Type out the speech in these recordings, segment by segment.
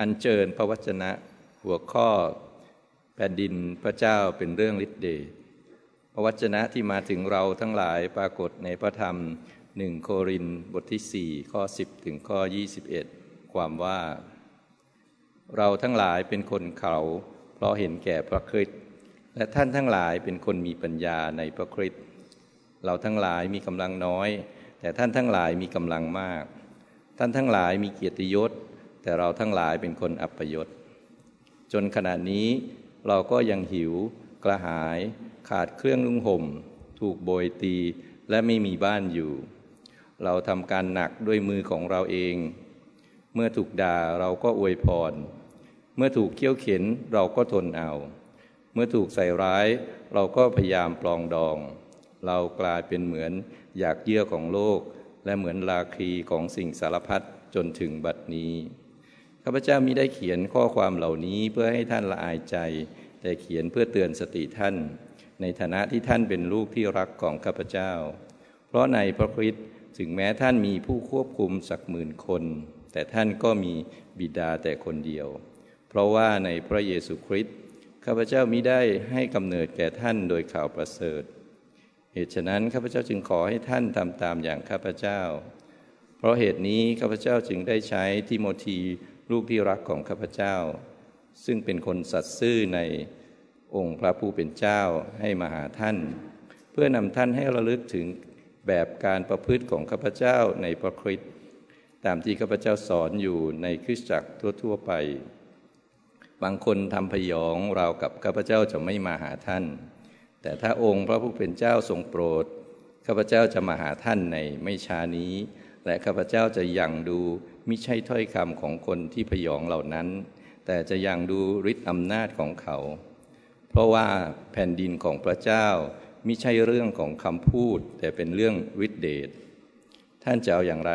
อัญเชิญพระวจนะหัวข้อแผ่นดินพระเจ้าเป็นเรื่องฤทธิ์เดชพระวจนะที่มาถึงเราทั้งหลายปรากฏในพระธรรมหนึ่งโครินบทที่4ข้อ10ถึงข้อ21ความว่า เราทั้งหลายเป็นคนเขา เพราะเห็นแก่พระคริสต์และท่านทั้งหลายเป็นคนมีปัญญาในพระคริสต์เราทั้งหลายมีกำลังน้อย แต่ท่านทั้งหลายมีกำลังมาก ท่านทั้งหลายมีเกียรติยศ แต่เราทั้งหลายเป็นคนอัปยศ จนขณะนี้เราก็ยังหิว กระหาย ขาดเครื่องนุ่งห่ม ถูกโบยตีและไม่มีบ้านอยู่ เราทำการหนักด้วยมือของเราเอง เมื่อถูกด่าเราก็อวยพร เมื่อถูกเคี่ยวเข็นเราก็ทนเอา เมื่อถูกใส่ร้ายเราก็พยายามปลองดอง เรากลายเป็นเหมือนอยากเยื่อของโลก และเหมือนลาคีของสิ่งสารพัดจนถึงบัดนี้ ข้าพเจ้ามิได้เขียนข้อความเหล่านี้เพื่อให้ท่านละอายใจ แต่เขียนเพื่อเตือนสติท่าน ในฐานะที่ท่านเป็นลูกที่รักของข้าพเจ้า เพราะในพระคริสต์ถึงแม้ท่านมีผู้ควบคุมสักหมื่นคน แต่ท่านก็มีบิดาแต่คนเดียว เพราะว่าในพระเยซูคริสต์ข้าพเจ้ามิได้ให้กำเนิดแก่ท่านโดยข่าวประเสริฐ เหตุฉะนั้นข้าพเจ้าจึงขอให้ท่านทำตามอย่างข้าพเจ้า เพราะเหตุนี้ข้าพเจ้าจึงได้ใช้ทิโมธี ลูกที่รักของข้าพเจ้า ซึ่งเป็นคนสัตย์ซื่อในองค์พระผู้เป็นเจ้าให้มาหาท่าน เพื่อนำท่านให้ระลึกถึงแบบการประพฤติของข้าพเจ้าในพระคริสต์ตามที่ข้าพเจ้าสอนอยู่ในคริสตจักรทั่ว ๆ ไป บางคนทำพยองเรากับข้าพเจ้าจะไม่มาหาท่าน แต่ถ้าองค์พระผู้เป็นเจ้าทรงโปรดข้าพเจ้าจะมาหาท่านในไม่ช้านี้ และข้าพเจ้าจะยังดู มิใช่ถ้อยคำของคนที่พยองเหล่านั้น แต่จะยังดูฤทธิ์อำนาจของเขา เพราะว่าแผ่นดินของพระเจ้ามิใช่เรื่องของคำพูด แต่เป็นเรื่องฤทธิเดชท่านจะเอาอย่างไร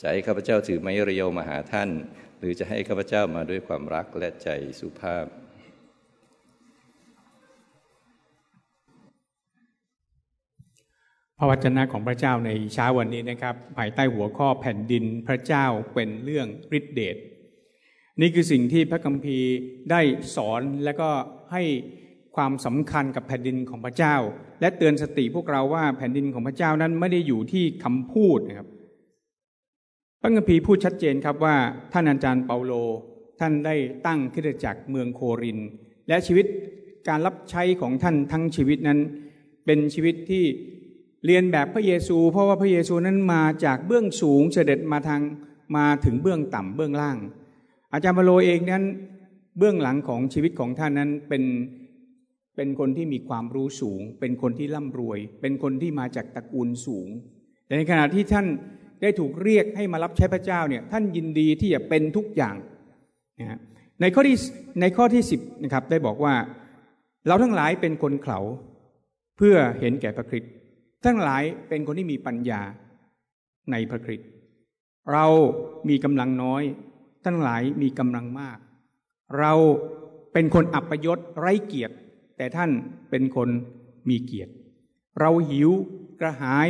จะให้ข้าพเจ้าถือไม้เรียวมาหาท่าน หรือจะให้ข้าพเจ้ามาด้วยความรักและใจสุภาพ พระวจนะของพระเจ้าในเช้าวันนี้นะครับ ภายใต้หัวข้อแผ่นดินพระเจ้าเป็นเรื่องฤทธิเดชนี่คือสิ่งที่พระคัมภีร์ได้สอนและก็ให้ความสำคัญกับแผ่นดินของพระเจ้า และเตือนสติพวกเราว่าแผ่นดินของพระเจ้านั้นไม่ได้อยู่ที่คำพูดนะครับ พระคัมภีร์พูดชัดเจนครับว่าท่านอาจารย์เปาโล ท่านได้ตั้งคริสตจักรเมืองโครินและชีวิตการรับใช้ของท่านทั้งชีวิตนั้น เป็นชีวิตที่ เรียนแบบพระเยซู เพราะว่าพระเยซูนั้นมาจากเบื้องสูงเสด็จมาทางมาถึงเบื้องต่ำเบื้องล่าง อาจารย์เปโลเองนั้นเบื้องหลังของชีวิตของท่านนั้นเป็นเป็นคนที่มีความรู้สูง เป็นคนที่ร่ำรวย เป็นคนที่มาจากตระกูลสูง แต่ในขณะที่ท่านได้ถูกเรียกให้มารับใช้พระเจ้าเนี่ยท่านยินดีที่จะเป็นทุกอย่างนะในข้อที่ในข้อที่สิบนะครับได้บอกว่า เราทั้งหลายเป็นคนเขาเพื่อเห็นแก่พระคริสต์ ทั้งหลายเป็นคนที่มีปัญญาในพระคริสต์เรามีกำลังน้อย ทั้งหลายมีกำลังมาก เราเป็นคนอัปยศไร้เกียรติ แต่ท่านเป็นคนมีเกียรติ เราหิวกระหาย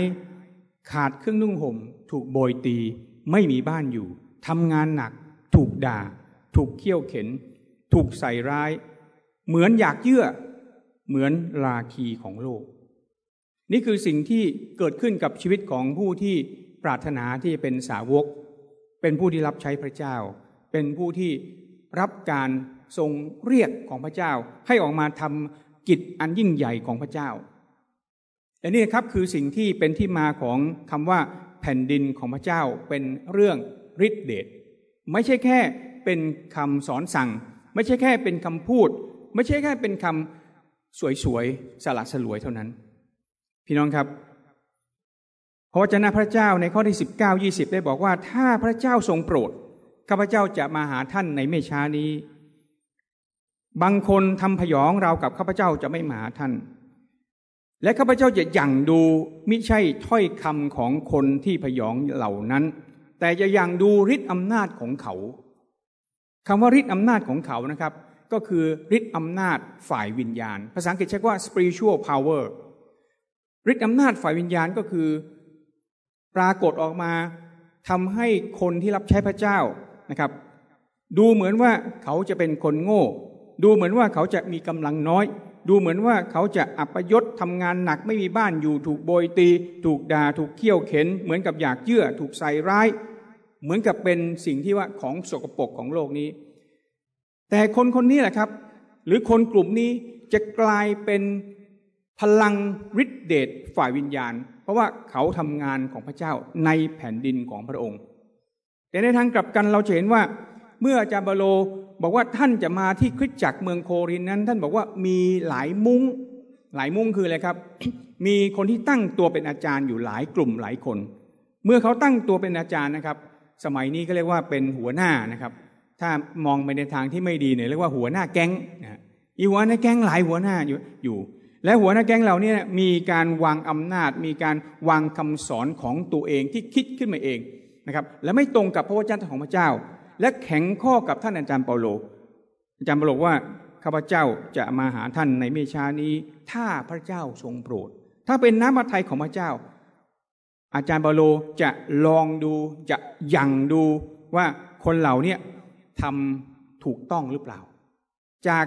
ขาดเครื่องนุ่งห่ม ถูกโบยตีไม่มีบ้านอยู่ทำงานหนัก ถูกด่า ถูกเคี่ยวเข็น ถูกใส่ร้าย เหมือนอยากเยื่อ เหมือนลาคีของโลก นี่คือสิ่งที่เกิดขึ้นกับชีวิตของผู้ที่ปรารถนาที่จะเป็นสาวก เป็นผู้ที่รับใช้พระเจ้า เป็นผู้ที่รับการทรงเรียกของพระเจ้า ให้ออกมาทำกิจอันยิ่งใหญ่ของพระเจ้าและนี่ครับคือสิ่งที่เป็นที่มาของคำว่าแผ่นดินของพระเจ้าเป็นเรื่องฤทธิเดชไม่ใช่แค่เป็นคำสอนสั่ง ไม่ใช่แค่เป็นคำพูด ไม่ใช่แค่เป็นคำสวยๆสละสลวยเท่านั้น พี่น้องครับพระวจนะพระเจ้าในข้อที่สิบเก้ายี่สิบได้บอกว่า ถ้าพระเจ้าทรงโปรดข้าพเจ้าจะมาหาท่านในไม่ช้านี้ บางคนทำพยองเรากับข้าพเจ้าจะไม่มาหาท่าน และข้าพเจ้าจะยั่งดูมิใช่ถ้อยคำของคนที่พยองเหล่านั้น แต่จะยั่งดูฤทธิ์อำนาจของเขาคำว่าฤทธิ์อำนาจของเขานะครับ ก็คือฤทธิ์อำนาจฝ่ายวิญญาณ ภาษาอังกฤษใช้ว่า spiritual power ฤทธิ์อำนาจฝ่ายวิญญาณก็คือ ปรากฏออกมาทำให้คนที่รับใช้พระเจ้านะครับ ดูเหมือนว่าเขาจะเป็นคนโง่ ดูเหมือนว่าเขาจะมีกำลังน้อย ดูเหมือนว่าเขาจะอัปยศทำงานหนักไม่มีบ้านอยู่ถูกโบยตี ถูกด่าถูกเคี่ยวเข็น เหมือนกับอยากเยื่อถูกใส่ร้าย เหมือนกับเป็นสิ่งที่ว่าของสกปรกของโลกนี้ แต่คนคนนี้แหละครับ หรือคนกลุ่มนี้จะกลายเป็น พลังฤทธิเดชฝ่ายวิญญาณ เพราะว่าเขาทำงานของพระเจ้าในแผ่นดินของพระองค์ แต่ในทางกลับกันเราจะเห็นว่า เมื่ออาจารย์บาโลบอกว่าท่านจะมาที่คริสตจักรเมืองโครินนั้น ท่านบอกว่ามีหลายมุง้งหลายมุ้งคืออะไรครับ มีคนที่ตั้งตัวเป็นอาจารย์อยู่หลายกลุ่มหลายคน เมื่อเขาตั้งตัวเป็นอาจารย์นะครับ สมัยนี้ก็เรียกว่าเป็นหัวหน้านะครับ ถ้ามองไปในทางที่ไม่ดีเนี่ยเรียกว่าหัวหน้าแก๊งนะอีหัวหน้าแก๊งหลายหัวหน้าอยู่อยู่ และหัวหน้าแก๊งเหล่านี้มีการวางอำนาจ มีการวางคำสอนของตัวเองที่คิดขึ้นมาเองนะครับและไม่ตรงกับพระวจนะของพระเจ้า และแข็งข้อกับท่านอาจารย์เปาโล อาจารย์เปาโลว่าข้าพเจ้าจะมาหาท่านในเมชานี้ ถ้าพระเจ้าทรงโปรด ถ้าเป็นน้ำพระทัยของพระเจ้า อาจารย์เปาโลจะลองดูจะยังดูว่าคนเหล่านี้ทำถูกต้องหรือเปล่า จาก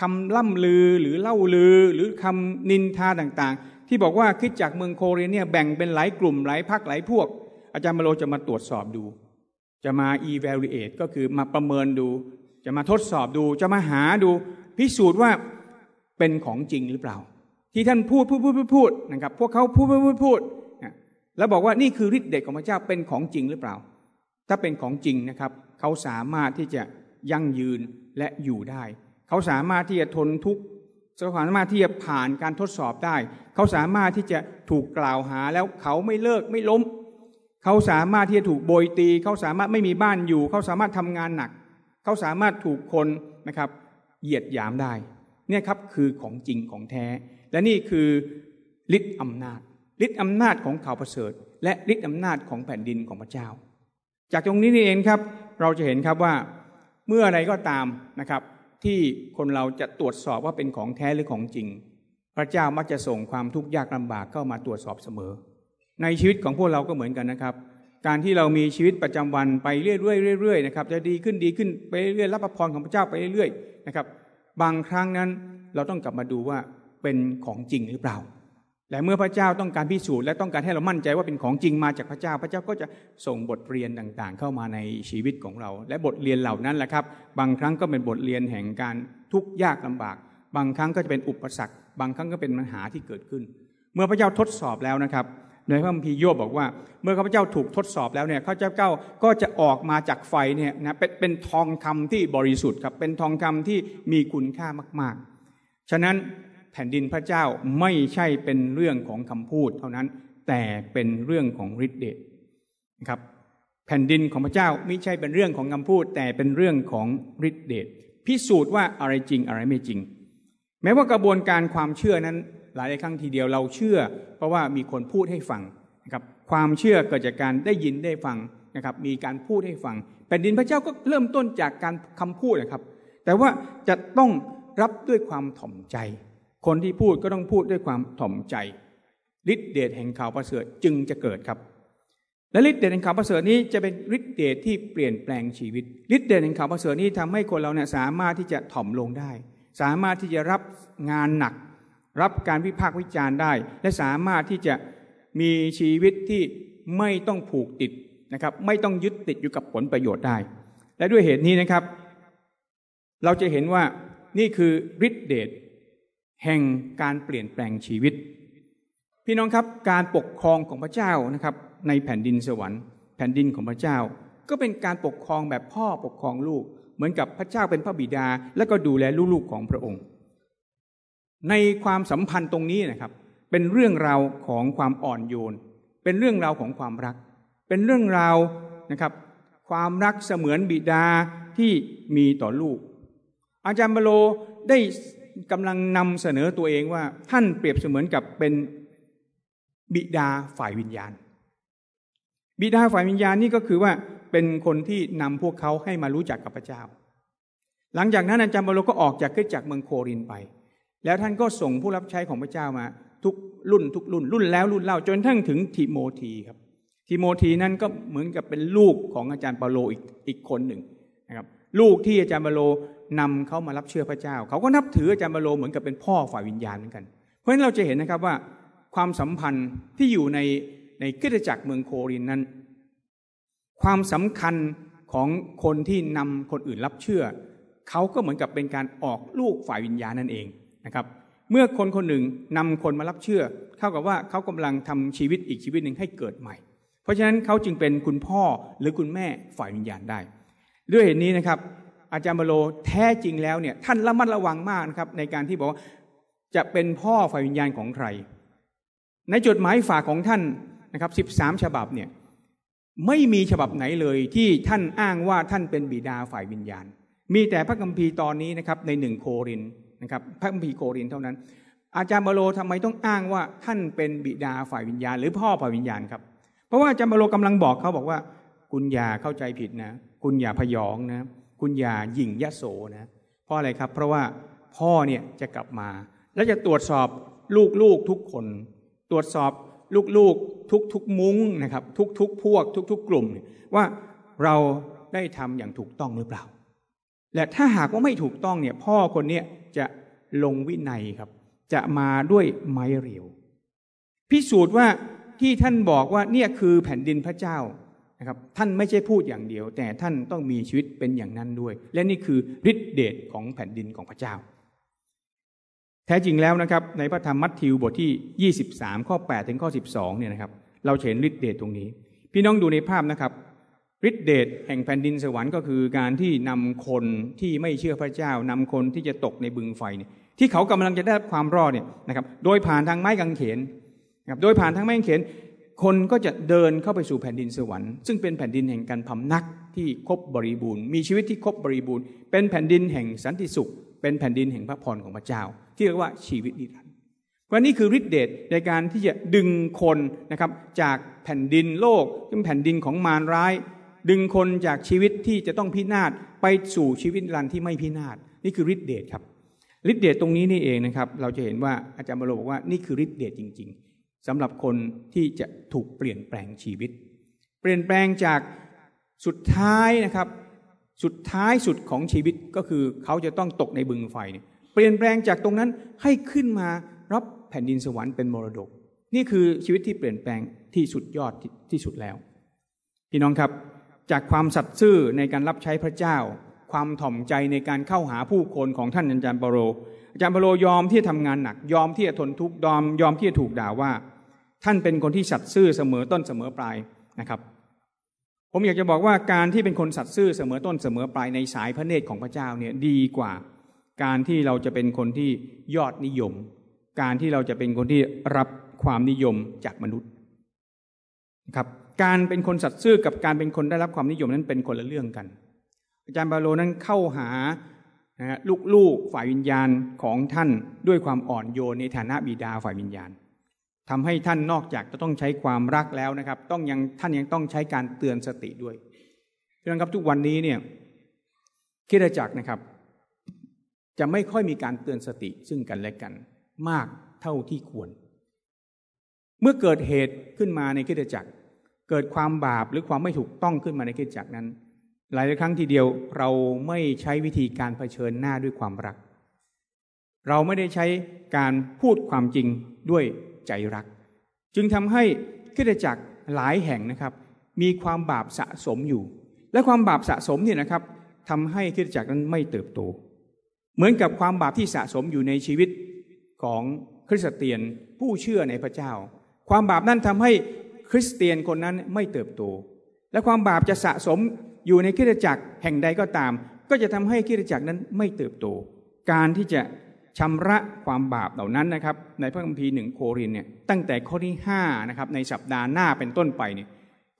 คำล่ำลือหรือเล่าลือหรือคำนินทาต่างๆ ที่บอกว่าคิดจากเมืองโคเรเนี่ยแบ่งเป็นหลายกลุ่มหลายพักหลายพวก อาจารย์เปาโลจะมาตรวจสอบดู จะมา evaluate ก็คือมาประเมินดู จะมาทดสอบดู จะมาหาดู พิสูจน์ว่าเป็นของจริงหรือเปล่า ที่ท่านพูดพูดพูดพูดพูดนะครับพวกเขาพูดพูดพูดพูดแล้วบอกว่านี่คือฤทธิ์เดชของพระเจ้าเป็นของจริงหรือเปล่า ถ้าเป็นของจริงนะครับ เขาสามารถที่จะยั่งยืนและอยู่ได้ เขาสามารถที่จะทนทุกข์เขาสามารถที่จะผ่านการทดสอบได้ เขาสามารถที่จะถูกกล่าวหาแล้วเขาไม่เลิกไม่ล้ม เขาสามารถที่จะถูกโบยตี เขาสามารถไม่มีบ้านอยู่ เขาสามารถทำงานหนัก เขาสามารถถูกคนนะครับ เหยียดหยามได้ เนี่ยครับคือของจริงของแท้ และนี่คือฤทธิ์อำนาจฤทธิ์อำนาจของข่าวประเสริฐ และฤทธิ์อำนาจของแผ่นดินของพระเจ้า จากตรงนี้นี่เองครับ เราจะเห็นครับว่าเมื่ออะไรก็ตามนะครับ ที่คนเราจะตรวจสอบว่าเป็นของแท้หรือของจริง พระเจ้ามักจะส่งความทุกข์ยากลำบากเข้ามาตรวจสอบเสมอ ในชีวิตของพวกเราก็เหมือนกันนะครับ การที่เรามีชีวิตประจำวันไปเรื่อยๆเรื่อยๆนะครับจะดีขึ้นดีขึ้นไปเรื่อยๆรับพรของพระเจ้าไปเรื่อยๆนะครับ บางครั้งนั้นเราต้องกลับมาดูว่าเป็นของจริงหรือเปล่า และเมื่อพระเจ้าต้องการพิสูจน์และต้องการให้เรามั่นใจว่าเป็นของจริงมาจากพระเจ้า พระเจ้าก็จะส่งบทเรียนต่างๆ เข้ามาในชีวิตของเรา และบทเรียนเหล่านั้นแหละครับ บางครั้งก็เป็นบทเรียนแห่งการทุกข์ยากลำบาก บางครั้งก็จะเป็นอุปสรรค บางครั้งก็เป็นปัญหาที่เกิดขึ้น เมื่อพระเจ้าทดสอบแล้วนะครับในพระคัมภีร์โยบบอกว่า เมื่อข้าพเจ้าถูกทดสอบแล้วเนี่ยข้าพเจ้าก็จะออกมาจากไฟเนี่ยนะเป็นเป็นทองคำที่บริสุทธิ์ครับเป็นทองคำที่มีคุณค่ามาก ๆ ฉะนั้น แผ่นดินพระเจ้าไม่ใช่เป็นเรื่องของคำพูดเท่านั้น แต่เป็นเรื่องของฤทธิ์เดชนะครับแผ่นดินของพระเจ้าไม่ใช่เป็นเรื่องของคำพูด แต่เป็นเรื่องของฤทธิ์เดชพิสูจน์ว่าอะไรจริงอะไรไม่จริง แม้ว่ากระบวนการความเชื่อนั้น หลายครั้งทีเดียวเราเชื่อ เพราะว่ามีคนพูดให้ฟังนะครับความเชื่อเกิดจากการได้ยินได้ฟังนะครับมีการพูดให้ฟังแผ่นดินพระเจ้าก็เริ่มต้นจากการคำพูดนะครับ แต่ว่าจะต้องรับด้วยความถ่อมใจ คนที่พูดก็ต้องพูดด้วยความถ่อมใจฤทธิเดชแห่งข่าวประเสริฐจึงจะเกิดครับ และฤทธิเดชแห่งข่าวประเสริฐนี้จะเป็นฤทธิเดชที่เปลี่ยนแปลงชีวิตฤทธิเดชแห่งข่าวประเสริฐนี้ทำให้คนเราเนี่ยสามารถที่จะถ่อมลงได้ สามารถที่จะรับงานหนัก รับการวิพากษ์วิจารณ์ได้ และสามารถที่จะมีชีวิตที่ไม่ต้องผูกติดนะครับ ไม่ต้องยึดติดอยู่กับผลประโยชน์ได้ และด้วยเหตุนี้นะครับ เราจะเห็นว่านี่คือฤทธิเดช แห่งการเปลี่ยนแปลงชีวิต พี่น้องครับการปกครองของพระเจ้านะครับ ในแผ่นดินสวรรค์ แผ่นดินของพระเจ้า ก็เป็นการปกครองแบบพ่อปกครองลูก เหมือนกับพระเจ้าเป็นพระบิดา และก็ดูแลลูกๆของพระองค์ ในความสัมพันธ์ตรงนี้นะครับ เป็นเรื่องราวของความอ่อนโยน เป็นเรื่องราวของความรัก เป็นเรื่องราวนะครับ ความรักเสมือนบิดาที่มีต่อลูก อาจารย์บโลได้ กำลังนำเสนอตัวเองว่า ท่านเปรียบเสมือนกับเป็นบิดาฝ่ายวิญญาณ บิดาฝ่ายวิญญาณนี่ก็คือว่าเป็นคนที่นำพวกเขาให้มารู้จักกับพระเจ้า หลังจากนั้นอาจารย์บโลก็ออกจากขึ้นจากเมืองโครินไป แล้วท่านก็ส่งผู้รับใช้ของพระเจ้ามา ทุกรุ่นทุกรุ่น รุ่นแล้วรุ่นเล่าจนทั้งถึงทิโมธีครับทิโมธีนั้นก็เหมือนกับเป็นลูกของอาจารย์เปาโลอีกอีกคนหนึ่งนะครับลูกที่อาจารย์บาโล นำเขามารับเชื่อพระเจ้า เขาก็นับถืออาจารย์บาโลเหมือนกับเป็นพ่อฝ่ายวิญญาณเหมือนกัน เพราะฉะนั้นเราจะเห็นนะครับว่าความสัมพันธ์ที่อยู่ในในกิจจักรเมืองโครินนั้น ความสำคัญของคนที่นำคนอื่นรับเชื่อ เขาก็เหมือนกับเป็นการออกลูกฝ่ายวิญญาณนั่นเองนะครับ เมื่อคนคนหนึ่งนำคนมารับเชื่อ เท่ากับว่าเขากำลังทำชีวิตอีกชีวิตหนึ่งให้เกิดใหม่ เพราะฉะนั้นเขาจึงเป็นคุณพ่อหรือคุณแม่ฝ่ายวิญญาณได้ ด้วยเหตุนี้นะครับ อาจารย์บโลแท้จริงแล้วเนี่ยท่านระมัดระวังมากนะครับในการที่บอกว่าจะเป็นพ่อฝ่ายวิญญาณของใคร ในจดหมายฝากของท่านนะครับสิบสามฉบับเนี่ยไม่มีฉบับไหนเลยที่ท่านอ้างว่าท่านเป็นบิดาฝ่ายวิญญาณ มีแต่พระคัมภีร์ตอนนี้นะครับในหนึ่งโครินนะครับพระคัมภีร์โครินเท่านั้น อาจารย์บโลทำไมต้องอ้างว่าท่านเป็นบิดาฝ่ายวิญญาณ หรือพ่อฝ่ายวิญญาณครับ เพราะว่าอาจารย์บโลกำลังบอกเขาบอกว่า คุณอย่าเข้าใจผิดนะ คุณอย่าพยองนะ คุณอย่าหยิ่งยะโสนะเพราะอะไรครับ เพราะว่าพ่อเนี่ยจะกลับมา และจะตรวจสอบลูกๆทุกคน ตรวจสอบลูกๆทุกๆมุ้งนะครับ ทุกๆพวก ทุกๆกลุ่ม ว่าเราได้ทำอย่างถูกต้องหรือเปล่า และถ้าหากว่าไม่ถูกต้องเนี่ย พ่อคนนี้จะลงวินัยครับ จะมาด้วยไม้เรียว พิสูจน์ว่าที่ท่านบอกว่าเนี่ยคือแผ่นดินพระเจ้า นะครับท่านไม่ใช่พูดอย่างเดียว แต่ท่านต้องมีชีวิตเป็นอย่างนั้นด้วย และนี่คือฤทธิเดชของแผ่นดินของพระเจ้า แท้จริงแล้วนะครับ ในพระธรรมมัทธิวบทที่ 23 ข้อ 8 ถึงข้อ 12 เนี่ยนะครับ เราเห็นฤทธิเดชตรงนี้ พี่น้องดูในภาพนะครับฤทธิเดชแห่งแผ่นดินสวรรค์ก็คือการที่นำคนที่ไม่เชื่อพระเจ้านำคนที่จะตกในบึงไฟเนี่ยที่เขากำลังจะได้ความรอดเนี่ยนะครับ โดยผ่านทางไม้กางเขนนะครับโดยผ่านทางไม้กางเขน คนก็จะเดินเข้าไปสู่แผ่นดินสวรรค์ ซึ่งเป็นแผ่นดินแห่งการพำนักที่ครบบริบูรณ์ มีชีวิตที่ครบบริบูรณ์ เป็นแผ่นดินแห่งสันติสุข เป็นแผ่นดินแห่งพระพรของพระเจ้า ที่เรียกว่าชีวิตนิรันดร์วันนี้คือฤทธิเดชในการที่จะดึงคนนะครับจากแผ่นดินโลกซึ่งแผ่นดินของมารร้าย ดึงคนจากชีวิตที่จะต้องพินาศไปสู่ชีวิตนิรันดร์ที่ไม่พินาศนี่คือฤทธิเดชครับฤทธิเดชตรงนี้นี่เองนะครับเราจะเห็นว่าอาจารย์บรโลบอกว่านี่คือฤทธิเดชจริงๆ สำหรับคนที่จะถูกเปลี่ยนแปลงชีวิต เปลี่ยนแปลงจากสุดท้ายนะครับ สุดท้ายสุดของชีวิตก็คือเขาจะต้องตกในบึงไฟเนี่ยเปลี่ยนแปลงจากตรงนั้นให้ขึ้นมารับแผ่นดินสวรรค์เป็นมรดก นี่คือชีวิตที่เปลี่ยนแปลงที่สุดยอดที่สุดแล้ว พี่น้องครับจากความสัตย์ซื่อในการรับใช้พระเจ้า ความถ่อมใจในการเข้าหาผู้คนของท่านอาจารย์ปโรอาจารย์ปโรยอมที่จะทำงานหนัก ยอมที่จะทนทุกข์ยอมยอมที่จะถูกด่าว่า ท่านเป็นคนที่สัตย์ซื่อเสมอต้นเสมอปลายนะครับ ผมอยากจะบอกว่าการที่เป็นคนสัตย์ซื่อเสมอต้นเสมอปลายในสายพระเนตรของพระเจ้าเนี่ยดีกว่า การที่เราจะเป็นคนที่ยอดนิยม การที่เราจะเป็นคนที่รับความนิยมจากมนุษย์ครับการเป็นคนสัตย์ซื่อกับการเป็นคนได้รับความนิยมนั้นเป็นคนละเรื่องกัน อาจารย์บาโลนั้นเข้าหานะลูกๆฝ่ายวิญญาณของท่านด้วยความอ่อนโยนในฐานะบิดาฝ่ายวิญญาณ ทำให้ท่านนอกจากจะต้องใช้ความรักแล้วนะครับ ต้องยังท่านยังต้องใช้การเตือนสติด้วยเพื่อนครับทุกวันนี้เนี่ยคิดจักนะครับ จะไม่ค่อยมีการเตือนสติซึ่งกันและกัน มากเท่าที่ควร เมื่อเกิดเหตุขึ้นมาในกิจจักร เกิดความบาปหรือความไม่ถูกต้องขึ้นมาในกิจจักรนั้น หลายครั้งทีเดียวเราไม่ใช้วิธีการเผชิญหน้าด้วยความรัก เราไม่ได้ใช้การพูดความจริงด้วย ใจรัก จึงทำให้กิจจักรหลายแห่งนะครับ มีความบาปสะสมอยู่ และความบาปสะสมเนี่ยนะครับทำให้กิจจักรนั้นไม่เติบโต เหมือนกับความบาปที่สะสมอยู่ในชีวิตของคริสเตียนผู้เชื่อในพระเจ้า ความบาปนั้นทำให้คริสเตียนคนนั้นไม่เติบโต และความบาปจะสะสมอยู่ในคริสตจักรแห่งใดก็ตาม ก็จะทำให้คริสตจักรนั้นไม่เติบโต การที่จะ ชำระความบาปเหล่านั้นนะครับ ในพระคัมภีร์หนึ่งโครินเนี่ยตั้งแต่ข้อที่5นะครับในสัปดาห์หน้าเป็นต้นไปเนี่ย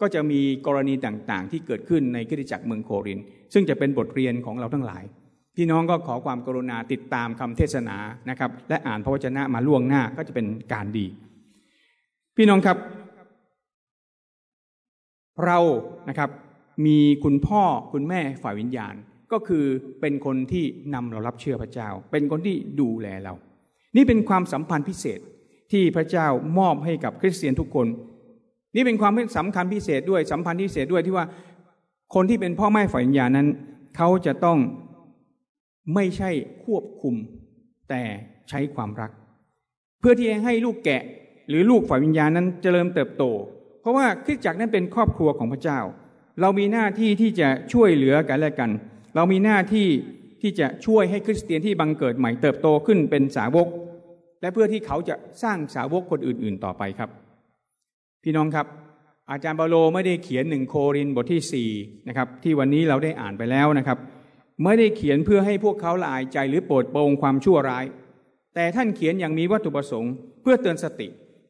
ก็จะมีกรณีต่างๆ ที่เกิดขึ้นในคริสตจักรเมืองโคริน ซึ่งจะเป็นบทเรียนของเราทั้งหลาย พี่น้องก็ขอความกรุณาติดตามคำเทศนานะครับ และอ่านพระวจนะมาล่วงหน้าก็จะเป็นการดี พี่น้องครับ เรานะครับมีคุณพ่อคุณแม่ฝ่ายวิญญาณ ก็คือเป็นคนที่นำเรารับเชื่อพระเจ้า เป็นคนที่ดูแลเรา นี่เป็นความสัมพันธ์พิเศษที่พระเจ้ามอบให้กับคริสเตียนทุกคน นี่เป็นความสำคัญพิเศษด้วยสัมพันธ์พิเศษด้วยที่ว่าคนที่เป็นพ่อแม่ฝ่ายวิญญาณนั้น เขาจะต้องไม่ใช่ควบคุม แต่ใช้ความรัก เพื่อที่จะให้ลูกแกะหรือลูกฝ่ายวิญญาณนั้นเจริญเติบโต เพราะว่าคริสตจักรนั้นเป็นครอบครัวของพระเจ้า เรามีหน้าที่ที่จะช่วยเหลือกันและกัน เรามีหน้าที่ที่จะช่วยให้คริสเตียนที่บังเกิดใหม่เติบโตขึ้นเป็นสาวก และเพื่อที่เขาจะสร้างสาวกคนอื่น ๆ ต่อไปครับ พี่น้องครับ อาจารย์เปาโลไม่ได้เขียนหนึ่งโครินบทที่สี่นะครับที่วันนี้เราได้อ่านไปแล้วนะครับไม่ได้เขียนเพื่อให้พวกเขาละอายใจหรือโปรดโปรงความชั่วร้าย แต่ท่านเขียนอย่างมีวัตถุประสงค์ เพื่อเตือนสติ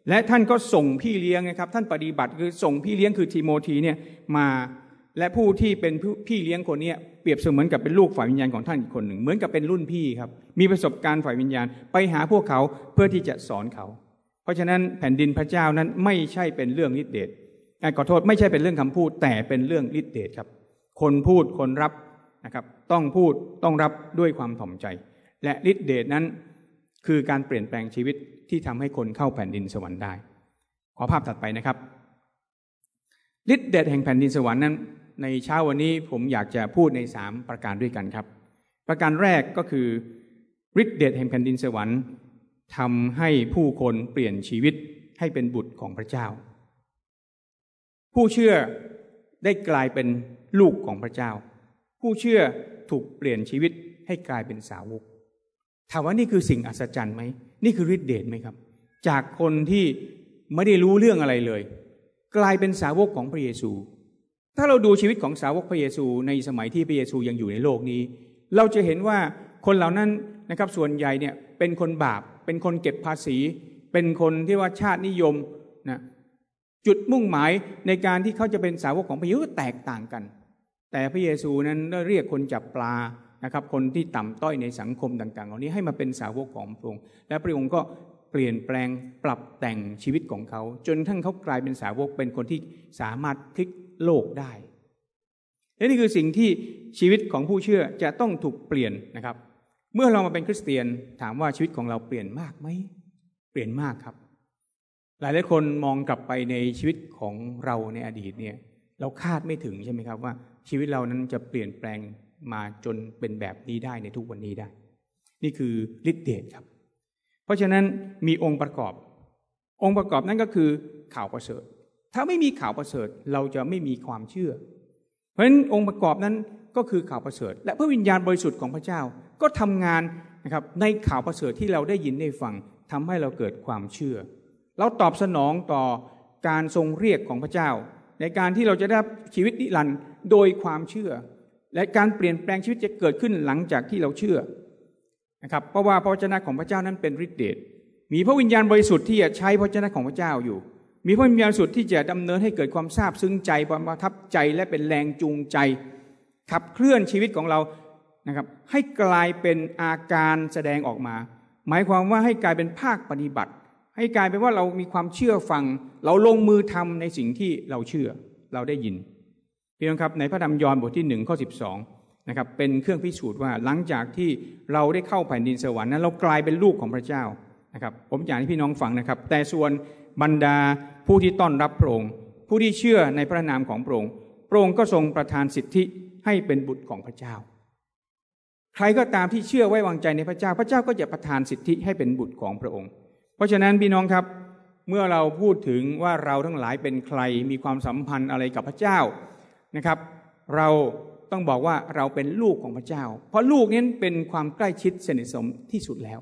และท่านก็ส่งพี่เลี้ยงนะครับ ท่านปฏิบัติคือส่งพี่เลี้ยงคือทิโมธีเนี่ยมา และผู้ที่เป็นพี่เลี้ยงคนนี้เปรียบเสมือนกับเป็นลูกฝ่ายวิญญาณของท่านอีกคนหนึ่ง เหมือนกับเป็นรุ่นพี่ครับ มีประสบการณ์ฝ่ายวิญญาณ ไปหาพวกเขาเพื่อที่จะสอนเขา เพราะฉะนั้นแผ่นดินพระเจ้านั้นไม่ใช่เป็นเรื่องฤทธิเดชขอโทษไม่ใช่เป็นเรื่องคำพูด แต่เป็นเรื่องฤทธิเดชครับ คนพูดคนรับนะครับ ต้องพูดต้องรับด้วยความถ่อมใจ และฤทธิเดชนั้น คือการเปลี่ยนแปลงชีวิตที่ทำให้คนเข้าแผ่นดินสวรรค์ได้ ขอภาพถัดไปนะครับฤทธิเดชแห่งแผ่นดินสวรรค์นั้น ในเช้าวันนี้ผมอยากจะพูดในสามประการด้วยกันครับ ประการแรกก็คือฤทธิเดชแห่งแผ่นดินสวรรค์ทำให้ผู้คนเปลี่ยนชีวิตให้เป็นบุตรของพระเจ้า ผู้เชื่อได้กลายเป็นลูกของพระเจ้า ผู้เชื่อถูกเปลี่ยนชีวิตให้กลายเป็นสาวกถามว่านี่คือสิ่งอัศจรรย์ไหมนี่คือฤทธิเดชไหมครับ จากคนที่ไม่ได้รู้เรื่องอะไรเลย กลายเป็นสาวกของพระเยซู ถ้าเราดูชีวิตของสาวกพระเยซูในสมัยที่พระเยซูยังอยู่ในโลกนี้ เราจะเห็นว่าคนเหล่านั้นนะครับส่วนใหญ่เนี่ยเป็นคนบาป เป็นคนเก็บภาษี เป็นคนที่ว่าชาตินิยมนะจุดมุ่งหมายในการที่เขาจะเป็นสาวกของพระเยซูแตกต่างกัน แต่พระเยซูนั้นได้เรียกคนจับปลานะครับ คนที่ต่ำต้อยในสังคมต่างๆ เหล่านี้ให้มาเป็นสาวกของพระองค์และพระองค์ก็เปลี่ยนแปลงปรับแต่งชีวิตของเขา จนทั้งเขากลายเป็นสาวกเป็นคนที่สามารถพลิก โลกได้ และนี่คือสิ่งที่ชีวิตของผู้เชื่อจะต้องถูกเปลี่ยนนะครับ เมื่อเรามาเป็นคริสเตียนถามว่าชีวิตของเราเปลี่ยนมากไหมเปลี่ยนมากครับ หลายหลายคนมองกลับไปในชีวิตของเราในอดีตเนี่ยเราคาดไม่ถึงใช่ไหมครับว่า ชีวิตเรานั้นจะเปลี่ยนแปลงมาจนเป็นแบบนี้ได้ในทุกวันนี้ได้ นี่คือฤทธิเดชครับ เพราะฉะนั้นมีองค์ประกอบ องค์ประกอบนั้นก็คือข่าวประเสริฐ ถ้าไม่มีข่าวประเสริฐเราจะไม่มีความเชื่อ เพราะฉะนั้นองค์ประกอบนั้นก็คือข่าวประเสริฐ และพระวิญญาณบริสุทธิ์ของพระเจ้าก็ทำงานนะครับในข่าวประเสริฐที่เราได้ยินได้ฟังทำให้เราเกิดความเชื่อ เราตอบสนองต่อการทรงเรียกของพระเจ้า ในการที่เราจะได้ชีวิตนิรันดร์โดยความเชื่อ และการเปลี่ยนแปลงชีวิตจะเกิดขึ้นหลังจากที่เราเชื่อนะครับเพราะว่าพระวจนะของพระเจ้านั้นเป็นฤทธิเดชมีพระวิญญาณบริสุทธิ์ที่จะใช้พระวจนะของพระเจ้าอยู่ มีพระวิญญาณสุดที่จะดำเนินให้เกิดความซาบซึ้งใจความประทับใจและเป็นแรงจูงใจ ขับเคลื่อนชีวิตของเรานะครับให้กลายเป็นอาการแสดงออกมา หมายความว่าให้กลายเป็นภาคปฏิบัติ ให้กลายเป็นว่าเรามีความเชื่อฟัง เราลงมือทำในสิ่งที่เราเชื่อเราได้ยินพี่น้องครับในพระธรรมยอห์นบทที่หนึ่งข้อสิบสองนะครับเป็นเครื่องพิสูจน์ว่าหลังจากที่เราได้เข้าแผ่นดินสวรรค์นั้นเรากลายเป็นลูกของพระเจ้านะครับผมอยากให้พี่น้องฟังนะครับ แต่ส่วนบรรดา ผู้ที่ต้อนรับพระองค์ ผู้ที่เชื่อในพระนามของพระองค์ พระองค์ก็ทรงประทานสิทธิให้เป็นบุตรของพระเจ้า ใครก็ตามที่เชื่อไว้วางใจในพระเจ้า พระเจ้าก็จะประทานสิทธิให้เป็นบุตรของพระองค์ เพราะฉะนั้นพี่น้องครับ เมื่อเราพูดถึงว่าเราทั้งหลายเป็นใคร มีความสัมพันธ์อะไรกับพระเจ้านะครับ เราต้องบอกว่าเราเป็นลูกของพระเจ้า เพราะลูกนี้เป็นความใกล้ชิดสนิทสมที่สุดแล้ว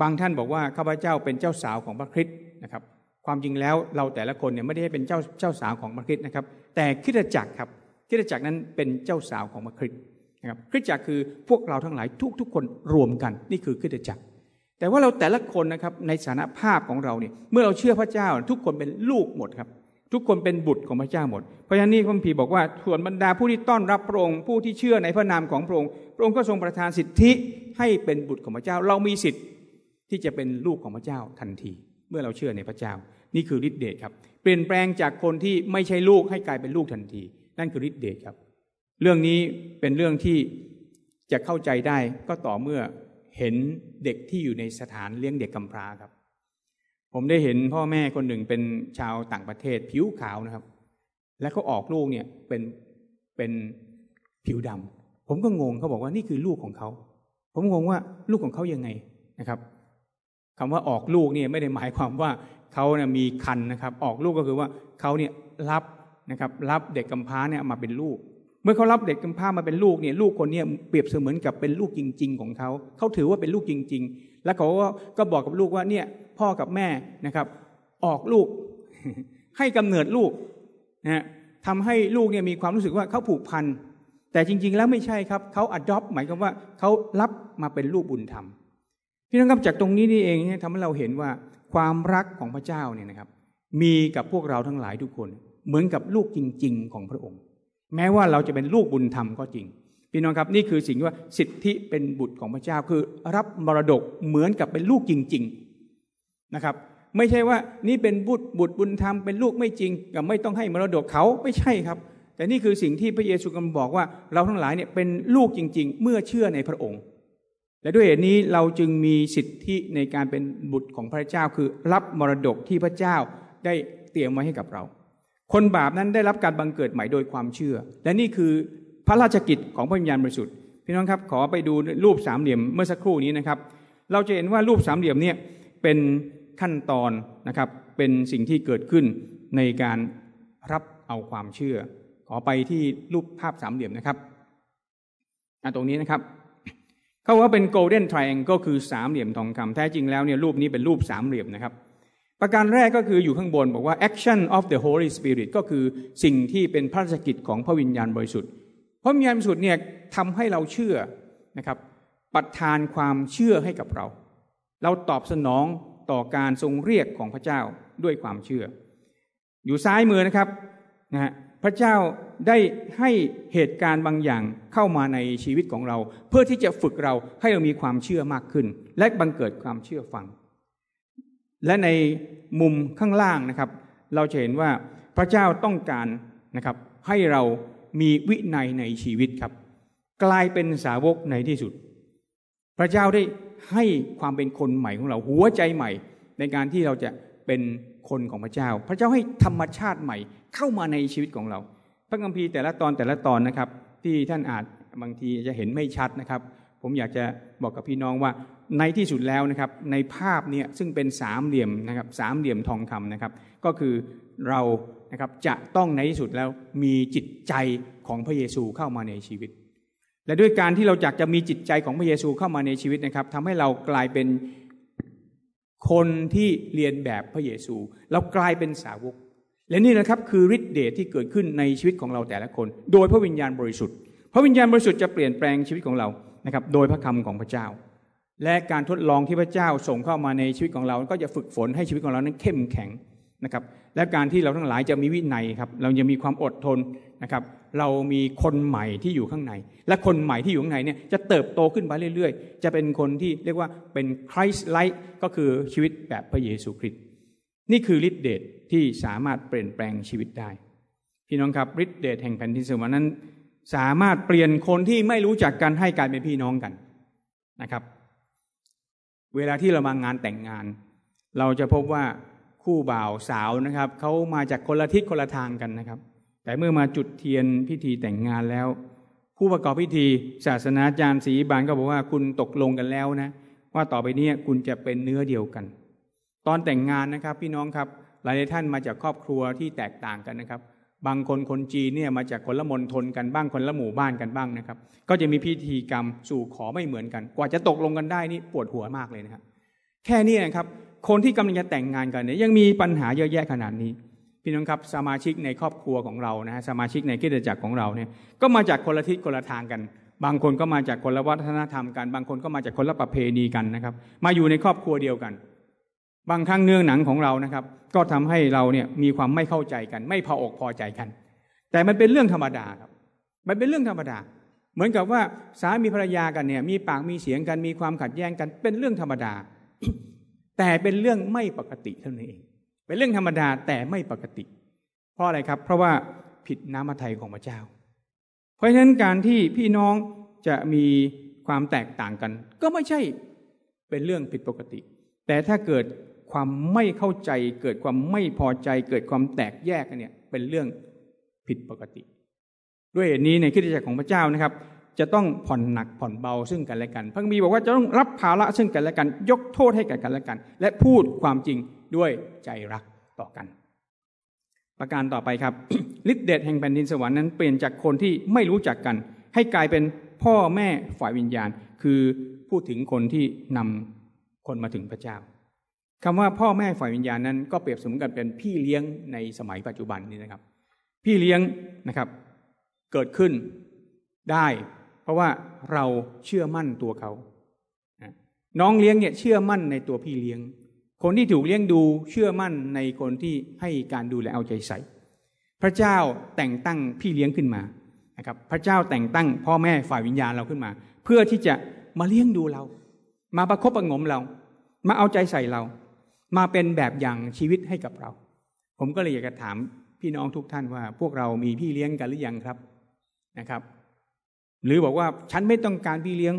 บางท่านบอกว่าข้าพเจ้าเป็นเจ้าสาวของพระคริสต์นะครับ ความจริงแล้วเราแต่ละคนเนี่ยไม่ได้เป็นเจ้าเจ้าสาวของพระคริสต์นะครับ แต่คริสตจักรครับคริสตจักรนั้นเป็นเจ้าสาวของพระคริสต์นะครับคริสตจักรคือพวกเราทั้งหลายทุกๆ คนรวมกันนี่คือคริสตจักร แต่ว่าเราแต่ละคนนะครับในสถานภาพของเราเนี่ยเมื่อเราเชื่อพระเจ้า ทุกคนเป็นลูกหมดครับ ทุกคนเป็นบุตรของพระเจ้าหมด เพราะฉะนั้นนี่พระพีบอกว่าส่วนบรรดาผู้ที่ต้อนรับพระองค์ผู้ที่เชื่อในพระนามของพระองค์พระองค์ก็ทรงประทานสิทธิให้เป็นบุตรของพระเจ้า เรามีสิทธิ์ที่จะเป็นลูกของพระเจ้าทันที เมื่อเราเชื่อในพระเจ้า นี่คือฤทธิเดชครับเปลี่ยนแปลงจากคนที่ไม่ใช่ลูกให้กลายเป็นลูกทันที นั่นคือฤทธิเดชครับ เรื่องนี้เป็นเรื่องที่จะเข้าใจได้ก็ต่อเมื่อเห็นเด็กที่อยู่ในสถานเลี้ยงเด็กกำพร้าครับ ผมได้เห็นพ่อแม่คนหนึ่งเป็นชาวต่างประเทศผิวขาวนะครับ และเขาออกลูกเนี่ยเป็นเป็นผิวดผมก็งงเขาบอกว่านี่คือลูกของเขา ผมงงว่าลูกของเขายังไงนะครับ คำว่าออกลูกเนี่ยไม่ได้หมายความว่าเขาเนี่ยมีคันนะครับ ออกลูกก็คือว่าเขาเนี่ยรับนะครับ รับเด็กกำพร้าเนี่ยมาเป็นลูก เมื่อเขารับเด็กกำพร้ามาเป็นลูกเนี่ยลูกคนเนี้เปรียบเสมือนกับเป็นลูกจริง ๆ ของเขาเขาถือว่าเป็นลูกจริง ๆ แล้วเขาก็ก็บอกกับลูกว่าเนี่ยพ่อกับแม่นะครับ ออกลูก ให้กำเนิดลูกนะทำให้ลูกเนี่ยมีความรู้สึกว่าเขาผูกพันแต่จริง ๆ แล้วไม่ใช่ครับเขาอดอปหมายความว่าเขารับมาเป็นลูกบุญธรรม พี่น้องครับจากตรงนี้นี่เองทำให้เราเห็นว่าความรักของพระเจ้าเนี่ยนะครับ มีกับพวกเราทั้งหลายทุกคน เหมือนกับลูกจริง ๆ ของพระองค์ แม้ว่าเราจะเป็นลูกบุญธรรมก็จริง พี่น้องครับนี่คือสิ่งว่าสิทธิเป็นบุตรของพระเจ้าคือ รับมรดกเหมือนกับเป็นลูกจริง ๆนะครับ ไม่ใช่ว่านี่เป็นบุตรบุตรบุญธรรมเป็นลูกไม่จริงกับไม่ต้องให้มรดกเขาไม่ใช่ครับ แต่นี่คือสิ่งที่พระเยซูกำลังบอกว่าเราทั้งหลายเนี่ยเป็นลูกจริง ๆ เมื่อเชื่อในพระองค์ และด้วยเหตุนี้เราจึงมีสิทธิในการเป็นบุตรของพระเจ้าคือรับมรดกที่พระเจ้าได้เตรียมไว้ให้กับเรา คนบาปนั้นได้รับการบังเกิดใหม่โดยความเชื่อ และนี่คือพระราชกิจของพระวิญญาณบริสุทธิ์พี่น้องครับขอไปดูรูปสามเหลี่ยมเมื่อสักครู่นี้นะครับ เราจะเห็นว่ารูปสามเหลี่ยมเนี่ยเป็นขั้นตอนนะครับเป็นสิ่งที่เกิดขึ้นในการรับเอาความเชื่อ ขอไปที่รูปภาพสามเหลี่ยมนะครับตรงนี้นะครับ เขาว่าเป็นโกลเด้นทริแองก็คือสามเหลี่ยมทองคำแท้จริงแล้วเนี่ยรูปนี้เป็นรูปสามเหลี่ยมนะครับ ประการแรกก็คืออยู่ข้างบนบอกว่า action of the Holy Spirit ก็คือสิ่งที่เป็นพระราชกิจของพระวิญญาณบริสุทธิ์พระวิญญาณบริสุทธิ์เนี่ยทำให้เราเชื่อนะครับประทานความเชื่อให้กับเรา เราตอบสนองต่อการทรงเรียกของพระเจ้าด้วยความเชื่อ อยู่ซ้ายมือนะครับนะฮะ พระเจ้าได้ให้เหตุการณ์บางอย่างเข้ามาในชีวิตของเรา เพื่อที่จะฝึกเราให้เรามีความเชื่อมากขึ้น และบังเกิดความเชื่อฟัง และในมุมข้างล่างนะครับ เราจะเห็นว่าพระเจ้าต้องการนะครับ ให้เรามีวินัยในชีวิตครับ กลายเป็นสาวกในที่สุด พระเจ้าได้ให้ความเป็นคนใหม่ของเราหัวใจใหม่ ในการที่เราจะเป็น คนของพระเจ้า พระเจ้าให้ธรรมชาติใหม่เข้ามาในชีวิตของเรา พระคัมภีร์แต่ละตอนแต่ละตอนนะครับ ที่ท่านอาจบางทีจะเห็นไม่ชัดนะครับ ผมอยากจะบอกกับพี่น้องว่าในที่สุดแล้วนะครับในภาพเนี่ยซึ่งเป็นสามเหลี่ยมนะครับสามเหลี่ยมทองคำนะครับ ก็คือเรานะครับจะต้องในที่สุดแล้วมีจิตใจของพระเยซูเข้ามาในชีวิต และด้วยการที่เราอยากจะมีจิตใจของพระเยซูเข้ามาในชีวิตนะครับทำให้เรากลายเป็น คนที่เรียนแบบพระเยซู เรากลายเป็นสาวก และนี่นะครับคือฤทธิเดชที่เกิดขึ้นในชีวิตของเราแต่ละคน โดยพระวิญญาณบริสุทธิ์ พระวิญญาณบริสุทธิ์จะเปลี่ยนแปลงชีวิตของเรานะครับโดยพระคำของพระเจ้า และการทดลองที่พระเจ้าส่งเข้ามาในชีวิตของเรา ก็จะฝึกฝนให้ชีวิตของเรานั้นเข้มแข็ง นะครับและการที่เราทั้งหลายจะมีวินัยครับเราจะมีความอดทนนะครับเรามีคนใหม่ที่อยู่ข้างใน และคนใหม่ที่อยู่ข้างในเนี่ยจะเติบโตขึ้นไปเรื่อยๆ จะเป็นคนที่เรียกว่าเป็น Christ-like ก็คือชีวิตแบบพระเยซูคริสต์นี่คือฤทธิเดชที่สามารถเปลี่ยนแปลงชีวิตได้ พี่น้องครับฤทธิเดชแห่งแผ่นดินสวรรค์นั้น สามารถเปลี่ยนคนที่ไม่รู้จักกันให้กลายเป็นพี่น้องกันนะครับ เวลาที่เรามางานแต่งงาน เราจะพบว่า คู่บ่าวสาวนะครับเขามาจากคนละทิศคนละทางกันนะครับ แต่เมื่อมาจุดเทียนพิธีแต่งงานแล้ว ผู้ประกอบพิธีศาสนาจารย์ศรีบานก็บอกว่าคุณตกลงกันแล้วนะ ว่าต่อไปนี้คุณจะเป็นเนื้อเดียวกัน ตอนแต่งงานนะครับ พี่น้องครับหลายท่านมาจากครอบครัวที่แตกต่างกันนะครับ บางคนคนจีนเนี่ยมาจากคนละมณฑลกันบ้างคนละหมู่บ้านกันบ้างนะครับ ก็จะมีพิธีกรรมสู่ขอไม่เหมือนกัน กว่าจะตกลงกันได้นี่ปวดหัวมากเลยนะครับแค่นี้นะครับ คนที่กำลังจะแต่งงานกันเนี่ยยังมีปัญหาเยอะแยะขนาดนี้ พี่น้องครับสมาชิกในครอบครัวของเรานะฮะสมาชิกในกิจจักรของเราเนี่ยก็มาจากคนละทิศคนละทางกัน บางคนก็มาจากคนละวัฒนธรรมกัน บางคนก็มาจากคนละประเพณีกันนะครับมาอยู่ในครอบครัวเดียวกัน บางครั้งเนื้อหนังของเรานะครับก็ทำให้เราเนี่ยมีความไม่เข้าใจกัน ไม่พออกพอใจกัน แต่มันเป็นเรื่องธรรมดาครับมันเป็นเรื่องธรรมดาเหมือนกับว่าสามีภรรยากันเนี่ยมีปากมีเสียงกันมีความขัดแย้งกันเป็นเรื่องธรรมดา แต่เป็นเรื่องไม่ปกติเท่านั้นเอง เป็นเรื่องธรรมดาแต่ไม่ปกติ เพราะอะไรครับ เพราะว่าผิดน้ำมัทยของพระเจ้า เพราะฉะนั้นการที่พี่น้องจะมีความแตกต่างกัน ก็ไม่ใช่เป็นเรื่องผิดปกติ แต่ถ้าเกิดความไม่เข้าใจ เกิดความไม่พอใจ เกิดความแตกแยกกันเนี่ยเป็นเรื่องผิดปกติ ด้วยเหตุนี้ในคิดจักรของพระเจ้านะครับ จะต้องผ่อนหนักผ่อนเบาซึ่งกันและกันพระคัมภีร์บอกว่าจะต้องรับภาระซึ่งกันและกัน ยกโทษให้แก่กันและกัน และพูดความจริงด้วยใจรักต่อกัน ประการต่อไปครับฤทธิเดชแห่งแผ่นดินสวรรค์นั้นเปลี่ยนจากคนที่ไม่รู้จักกัน ให้กลายเป็นพ่อแม่ฝ่ายวิญญาณ คือพูดถึงคนที่นำคนมาถึงพระเจ้าคำว่าพ่อแม่ฝ่ายวิญญาณนั้น ก็เปรียบเสมือนกันเป็นพี่เลี้ยงในสมัยปัจจุบันนี้นะครับ พี่เลี้ยงนะครับ เกิดขึ้นได้ ราะว่าเราเชื่อมั่นตัวเขา น้องเลี้ยงเนี่ยเชื่อมั่นในตัวพี่เลี้ยง คนที่ถูกเลี้ยงดูเชื่อมั่นในคนที่ให้การดูแลเอาใจใส่ พระเจ้าแต่งตั้งพี่เลี้ยงขึ้นมานะครับ พระเจ้าแต่งตั้งพ่อแม่ฝ่ายวิญญาณเราขึ้นมา เพื่อที่จะมาเลี้ยงดูเรา มาประคบประงมเรา มาเอาใจใส่เรา มาเป็นแบบอย่างชีวิตให้กับเรา ผมก็เลยอยากจะถามพี่น้องทุกท่านว่า พวกเรามีพี่เลี้ยงกันหรือยังครับนะครับ หรือบอกว่าฉันไม่ต้องการพี่เลี้ยง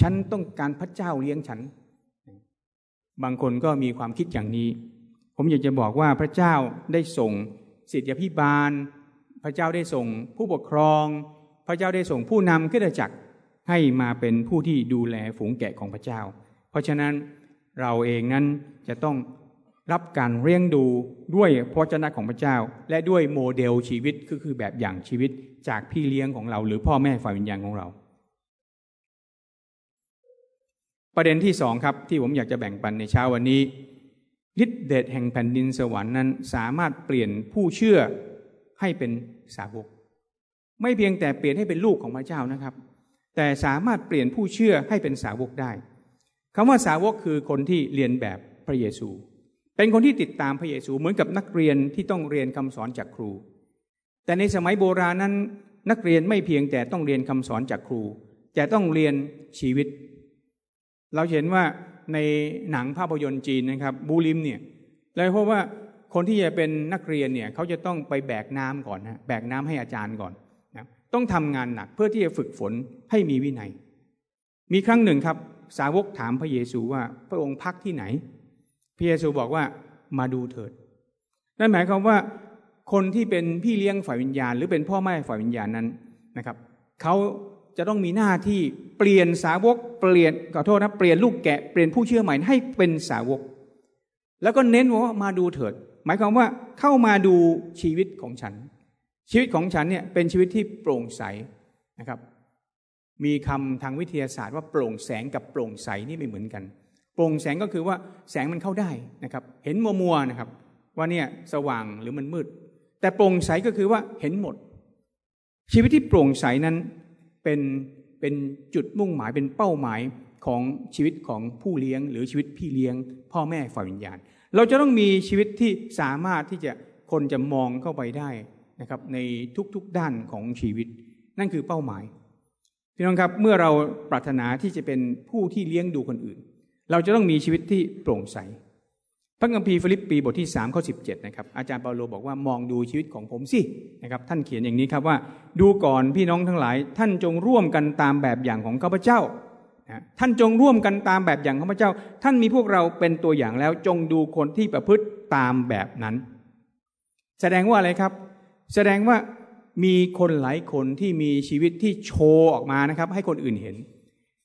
ฉันต้องการพระเจ้าเลี้ยงฉัน บางคนก็มีความคิดอย่างนี้ ผมอยากจะบอกว่าพระเจ้าได้ส่งศิษยาพิบาล พระเจ้าได้ส่งผู้ปกครอง พระเจ้าได้ส่งผู้นำขึ้นจักรให้มาเป็นผู้ที่ดูแลฝูงแกะของพระเจ้า เพราะฉะนั้นเราเองนั้นจะต้อง รับการเลี้ยงดูด้วยพระเจ้าของพระเจ้า และด้วยโมเดลชีวิตก็คือแบบอย่างชีวิตจากพี่เลี้ยงของเรา หรือพ่อแม่ฝ่ายวิญญาณของเรา ประเด็นที่สองครับที่ผมอยากจะแบ่งปันในเช้าวันนี้ฤทธิเดชแห่งแผ่นดินสวรรค์นั้นสามารถเปลี่ยนผู้เชื่อให้เป็นสาวก ไม่เพียงแต่เปลี่ยนให้เป็นลูกของพระเจ้านะครับ แต่สามารถเปลี่ยนผู้เชื่อให้เป็นสาวกได้คำว่าสาวกคือคนที่เรียนแบบพระเยซู เป็นคนที่ติดตามพระเยซูเหมือนกับนักเรียนที่ต้องเรียนคำสอนจากครู แต่ในสมัยโบราณนั้น นักเรียนไม่เพียงแต่ต้องเรียนคำสอนจากครู แต่ต้องเรียนชีวิต เราเห็นว่าในหนังภาพยนตร์จีนนะครับ บูลิมเนี่ยเลยเพราะว่าคนที่จะเป็นนักเรียนเนี่ยเขาจะต้องไปแบกน้ำก่อนนะแบกน้ำให้อาจารย์ก่อนนะต้องทำงานหนักเพื่อที่จะฝึกฝนให้มีวินัย มีครั้งหนึ่งครับ สาวกถามพระเยซูว่าพระองค์พักที่ไหน พระเยซูบอกว่ามาดูเถิด นั่นหมายความว่าคนที่เป็นพี่เลี้ยงฝ่ายวิญญาณ หรือเป็นพ่อแม่ฝ่ายวิญญาณนั้นนะครับเขาจะต้องมีหน้าที่เปลี่ยนสาวกเปลี่ยนขอโทษนะเปลี่ยนลูกแกะเปลี่ยนผู้เชื่อใหม่ให้เป็นสาวก แล้วก็เน้นว่ามาดูเถิด หมายความว่าเข้ามาดูชีวิตของฉัน ชีวิตของฉันเนี่ยเป็นชีวิตที่โปร่งใสนะครับ มีคำทางวิทยาศาสตร์ว่าโปร่งแสงกับโปร่งใสนี่ไม่เหมือนกัน ร่งแสงก็คือว่าแสงมันเข้าได้นะครับ เห็นมัวมัวนะครับ ว่าเนี่ยสว่างหรือมันมืด แต่โปร่งใสก็คือว่าเห็นหมด ชีวิตที่โปร่งใสนั้นเป็นเป็นจุดมุ่งหมายเป็นเป้าหมายของชีวิตของผู้เลี้ยง หรือชีวิตพี่เลี้ยง พ่อแม่ฝ่ายวิญญาณ เราจะต้องมีชีวิตที่สามารถที่จะคนจะมองเข้าไปได้นะครับในทุกๆด้านของชีวิต นั่นคือเป้าหมายพี่น้องครับเมื่อเราปรารถนาที่จะเป็นผู้ที่เลี้ยงดูคนอื่น เราจะต้องมีชีวิตที่โปร่งใส พระคัมภีร์ฟิลิปปีบทที่3ข้อ17นะครับอาจารย์เปาโลบอกว่ามองดูชีวิตของผมสินะครับท่านเขียนอย่างนี้ครับว่า ดูก่อนพี่น้องทั้งหลาย ท่านจงร่วมกันตามแบบอย่างของข้าพเจ้าท่านจงร่วมกันตามแบบอย่างของข้าพเจ้า ท่านมีพวกเราเป็นตัวอย่างแล้วจงดูคนที่ประพฤติตามแบบนั้น แสดงว่าอะไรครับ แสดงว่ามีคนหลายคนที่มีชีวิตที่โชว์ออกมานะครับ ให้คนอื่นเห็น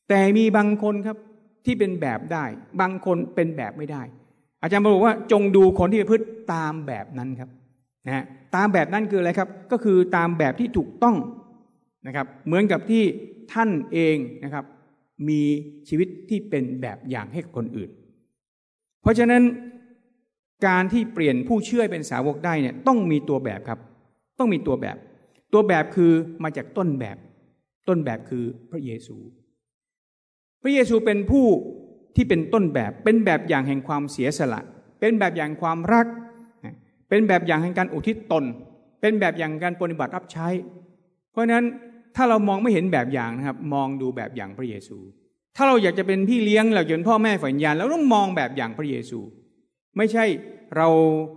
แต่มีบางคนครับ ที่เป็นแบบได้ บางคนเป็นแบบไม่ได้ อาจารย์บอกว่าจงดูคนที่ประพฤติตามแบบนั้นครับนะตามแบบนั้นคืออะไรครับ ก็คือตามแบบที่ถูกต้องนะครับ เหมือนกับที่ท่านเองนะครับ มีชีวิตที่เป็นแบบอย่างให้คนอื่น เพราะฉะนั้นการที่เปลี่ยนผู้เชื่อเป็นสาวกได้เนี่ยต้องมีตัวแบบครับ ต้องมีตัวแบบ ตัวแบบคือมาจากต้นแบบ ต้นแบบคือพระเยซู ระเยซูเป็นผู้ที่เป็นต้นแบบ เป็นแบบอย่างแห่งความเสียสละ เป็นแบบอย่างความรัก เป็นแบบอย่างแห่งการอุทิศตน เป็นแบบอย่างการปฏิบัติรับใช้ เพราะนั้นถ้าเรามองไม่เห็นแบบอย่างนะครับ มองดูแบบอย่างพระเยซู ถ้าเราอยากจะเป็นพี่เลี้ยงเราจะเป็นพ่อแม่ฝ่ายญาณเราต้องมองแบบอย่างพระเยซู ไม่ใช่เรา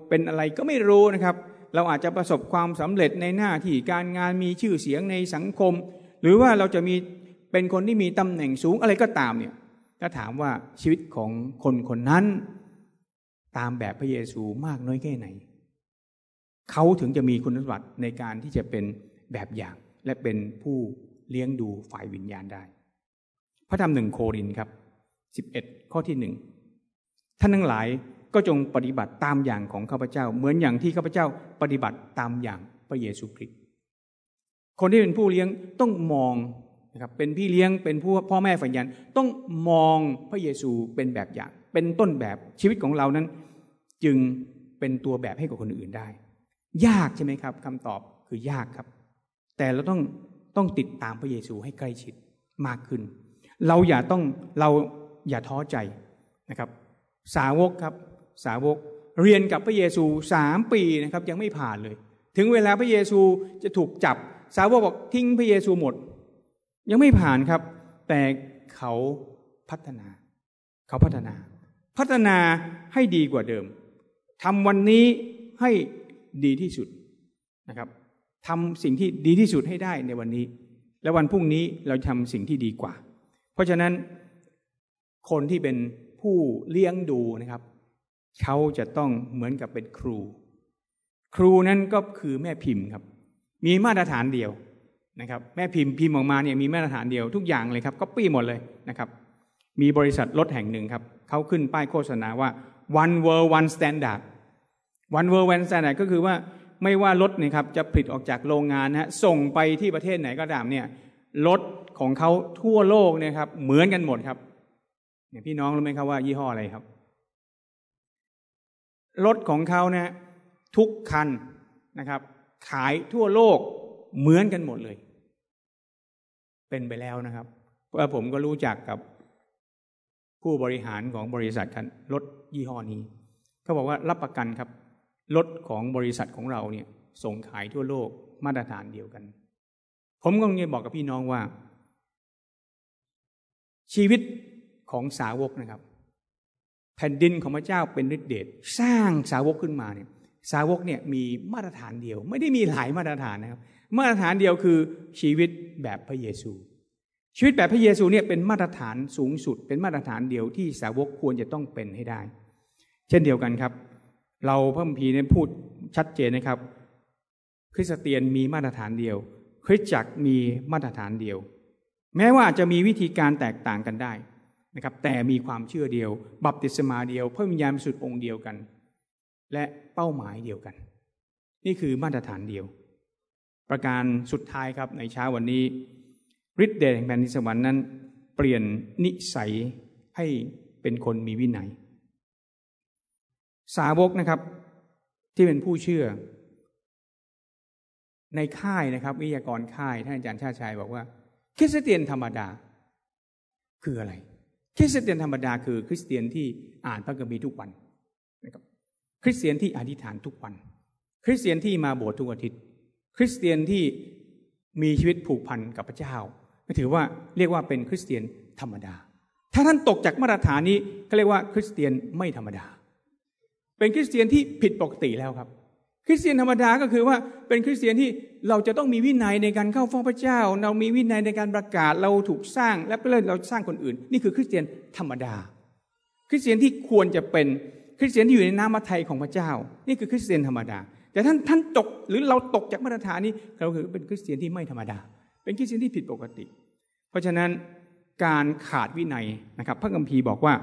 เป็นอะไรก็ไม่รู้นะครับ เราอาจจะประสบความสำเร็จในหน้าที่การงานมีชื่อเสียงในสังคม หรือว่าเราจะมี เป็นคนที่มีตำแหน่งสูงอะไรก็ตามเนี่ยถ้าถามว่าชีวิตของคนคนนั้น ตามแบบพระเยซูมากน้อยแค่ไหน เขาถึงจะมีคุณสมบัติในการที่จะเป็นแบบอย่าง และเป็นผู้เลี้ยงดูฝ่ายวิญญาณได้ พระธรรมหนึ่งโครินครับสิบเอ็ดข้อที่หนึ่งท่านทั้งหลายก็จงปฏิบัติตามอย่างของข้าพเจ้า เหมือนอย่างที่ข้าพเจ้าปฏิบัติตามอย่างพระเยซูคริสต์คนที่เป็นผู้เลี้ยงต้องมอง นะครับเป็นพี่เลี้ยงเป็นผู้พ่อแม่ฝันยันต้องมองพระเยซูเป็นแบบอย่าง เป็นต้นแบบชีวิตของเรานั้น จึงเป็นตัวแบบให้กับคนอื่นได้ ยากใช่ไหมครับคำตอบคือยากครับ แต่เราต้องต้องติดตามพระเยซูให้ใกล้ชิดมากขึ้น เราอย่าต้องเราอย่าท้อใจนะครับ สาวกครับสาวกเรียนกับพระเยซูสามปีนะครับยังไม่ผ่านเลย ถึงเวลาพระเยซูจะถูกจับ สาวกบอกทิ้งพระเยซูหมด ยังไม่ผ่านครับ แต่เขาพัฒนา เขาพัฒนา พัฒนาให้ดีกว่าเดิมทำวันนี้ให้ดีที่สุดนะครับทำสิ่งที่ดีที่สุดให้ได้ในวันนี้ และวันพรุ่งนี้เราทำสิ่งที่ดีกว่า เพราะฉะนั้นคนที่เป็นผู้เลี้ยงดูนะครับ เขาจะต้องเหมือนกับเป็นครู ครูนั้นก็คือแม่พิมพ์ครับ มีมาตรฐานเดียว นะครับแม่พิมพ์พิมพ์ออกมาเนี่ยมีมาตรฐานเดียวทุกอย่างเลยครับก็ปี้หมดเลยนะครับมีบริษัทรถแห่งหนึ่งครับเขาขึ้นป้ายโฆษณาว่า one world one standard one world one standard ก็คือว่าไม่ว่ารถเนี่ยครับจะผลิตออกจากโรงงานนะส่งไปที่ประเทศไหนก็ตามเนี่ยรถของเขาทั่วโลกเนี่ยครับเหมือนกันหมดครับเนี่ยพี่น้องรู้ไหมครับว่ายี่ห้ออะไรครับ รถของเขาเนี่ยทุกคันนะครับ ขายทั่วโลกเหมือนกันหมดเลย เป็นไปแล้วนะครับ เพราะผมก็รู้จักกับผู้บริหารของบริษัทคันรถยี่ห้อนี้เขาบอกว่ารับประกันครับรถของบริษัทของเราเนี่ย ส่งขายทั่วโลกมาตรฐานเดียวกัน ผมก็เลยบอกกับพี่น้องว่า ชีวิตของสาวกนะครับ แผ่นดินของพระเจ้าเป็นฤทธิเดชสร้างสาวกขึ้นมาเนี่ย สาวกเนี่ยมีมาตรฐานเดียว ไม่ได้มีหลายมาตรฐานนะครับ มาตรฐานเดียวคือชีวิตแบบพระเยซู ชีวิตแบบพระเยซูเนี่ยเป็นมาตรฐานสูงสุด เป็นมาตรฐานเดียวที่สาวกควรจะต้องเป็นให้ได้ เช่นเดียวกันครับ เราพระมภีเนี่ยพูดชัดเจนนะครับ คริสเตียนมีมาตรฐานเดียว คริสจักรมีมาตรฐานเดียว แม้ว่าจะมีวิธีการแตกต่างกันได้นะครับ แต่มีความเชื่อเดียว บัพติศมาเดียวพระวิญญาณสุดองค์เดียวกัน และเป้าหมายเดียวกัน นี่คือมาตรฐานเดียว ประการสุดท้ายครับในเช้าวันนี้ฤทธิ์เดชแห่งแผ่นดินสวรรค์นั้น เปลี่ยนนิสัยให้เป็นคนมีวินัย สาวกนะครับที่เป็นผู้เชื่อ ในค่ายนะครับ วิทยากรค่ายท่านอาจารย์ชาชัยบอกว่า คริสเตียนธรรมดา คืออะไร คริสเตียนธรรมดาคือ คริสเตียนที่อ่านพระคัมภีร์ทุกวันนะครับคริสเตียนที่อธิษฐานทุกวัน คริสเตียนที่มาโบสถ์ทุกอาทิตย์ คริสเตียนที่มีชีวิตผูกพันกับพระเจ้าถือว่าเรียกว่าเป็นคริสเตียนธรรมดา ถ้าท่านตกจากมาตรฐานนี้ก็เรียกว่าคริสเตียนไม่ธรรมดา เป็นคริสเตียนที่ผิดปกติแล้วครับ คริสเตียนธรรมดาก็คือว่าเป็นคริสเตียนที่เราจะต้องมีวินัยในการเข้าเฝ้าพระเจ้า เรามีวินัยในการประกาศเราถูกสร้างและเพื่อเราสร้างคนอื่น นี่คือคริสเตียนธรรมดา คริสเตียนที่ควรจะเป็นคริสเตียนที่อยู่ในน้ำมัทไทยของพระเจ้า นี่คือคริสเตียนธรรมดา แต่ท่านท่านตกหรือเราตกจากมาตรฐานนี้เราคือเป็นคริสเตียนที่ไม่ธรรมดา เป็นคริสเตียนที่ผิดปกติ เพราะฉะนั้นการขาดวินัยนะครับ พระคัมภีร์บอกว่า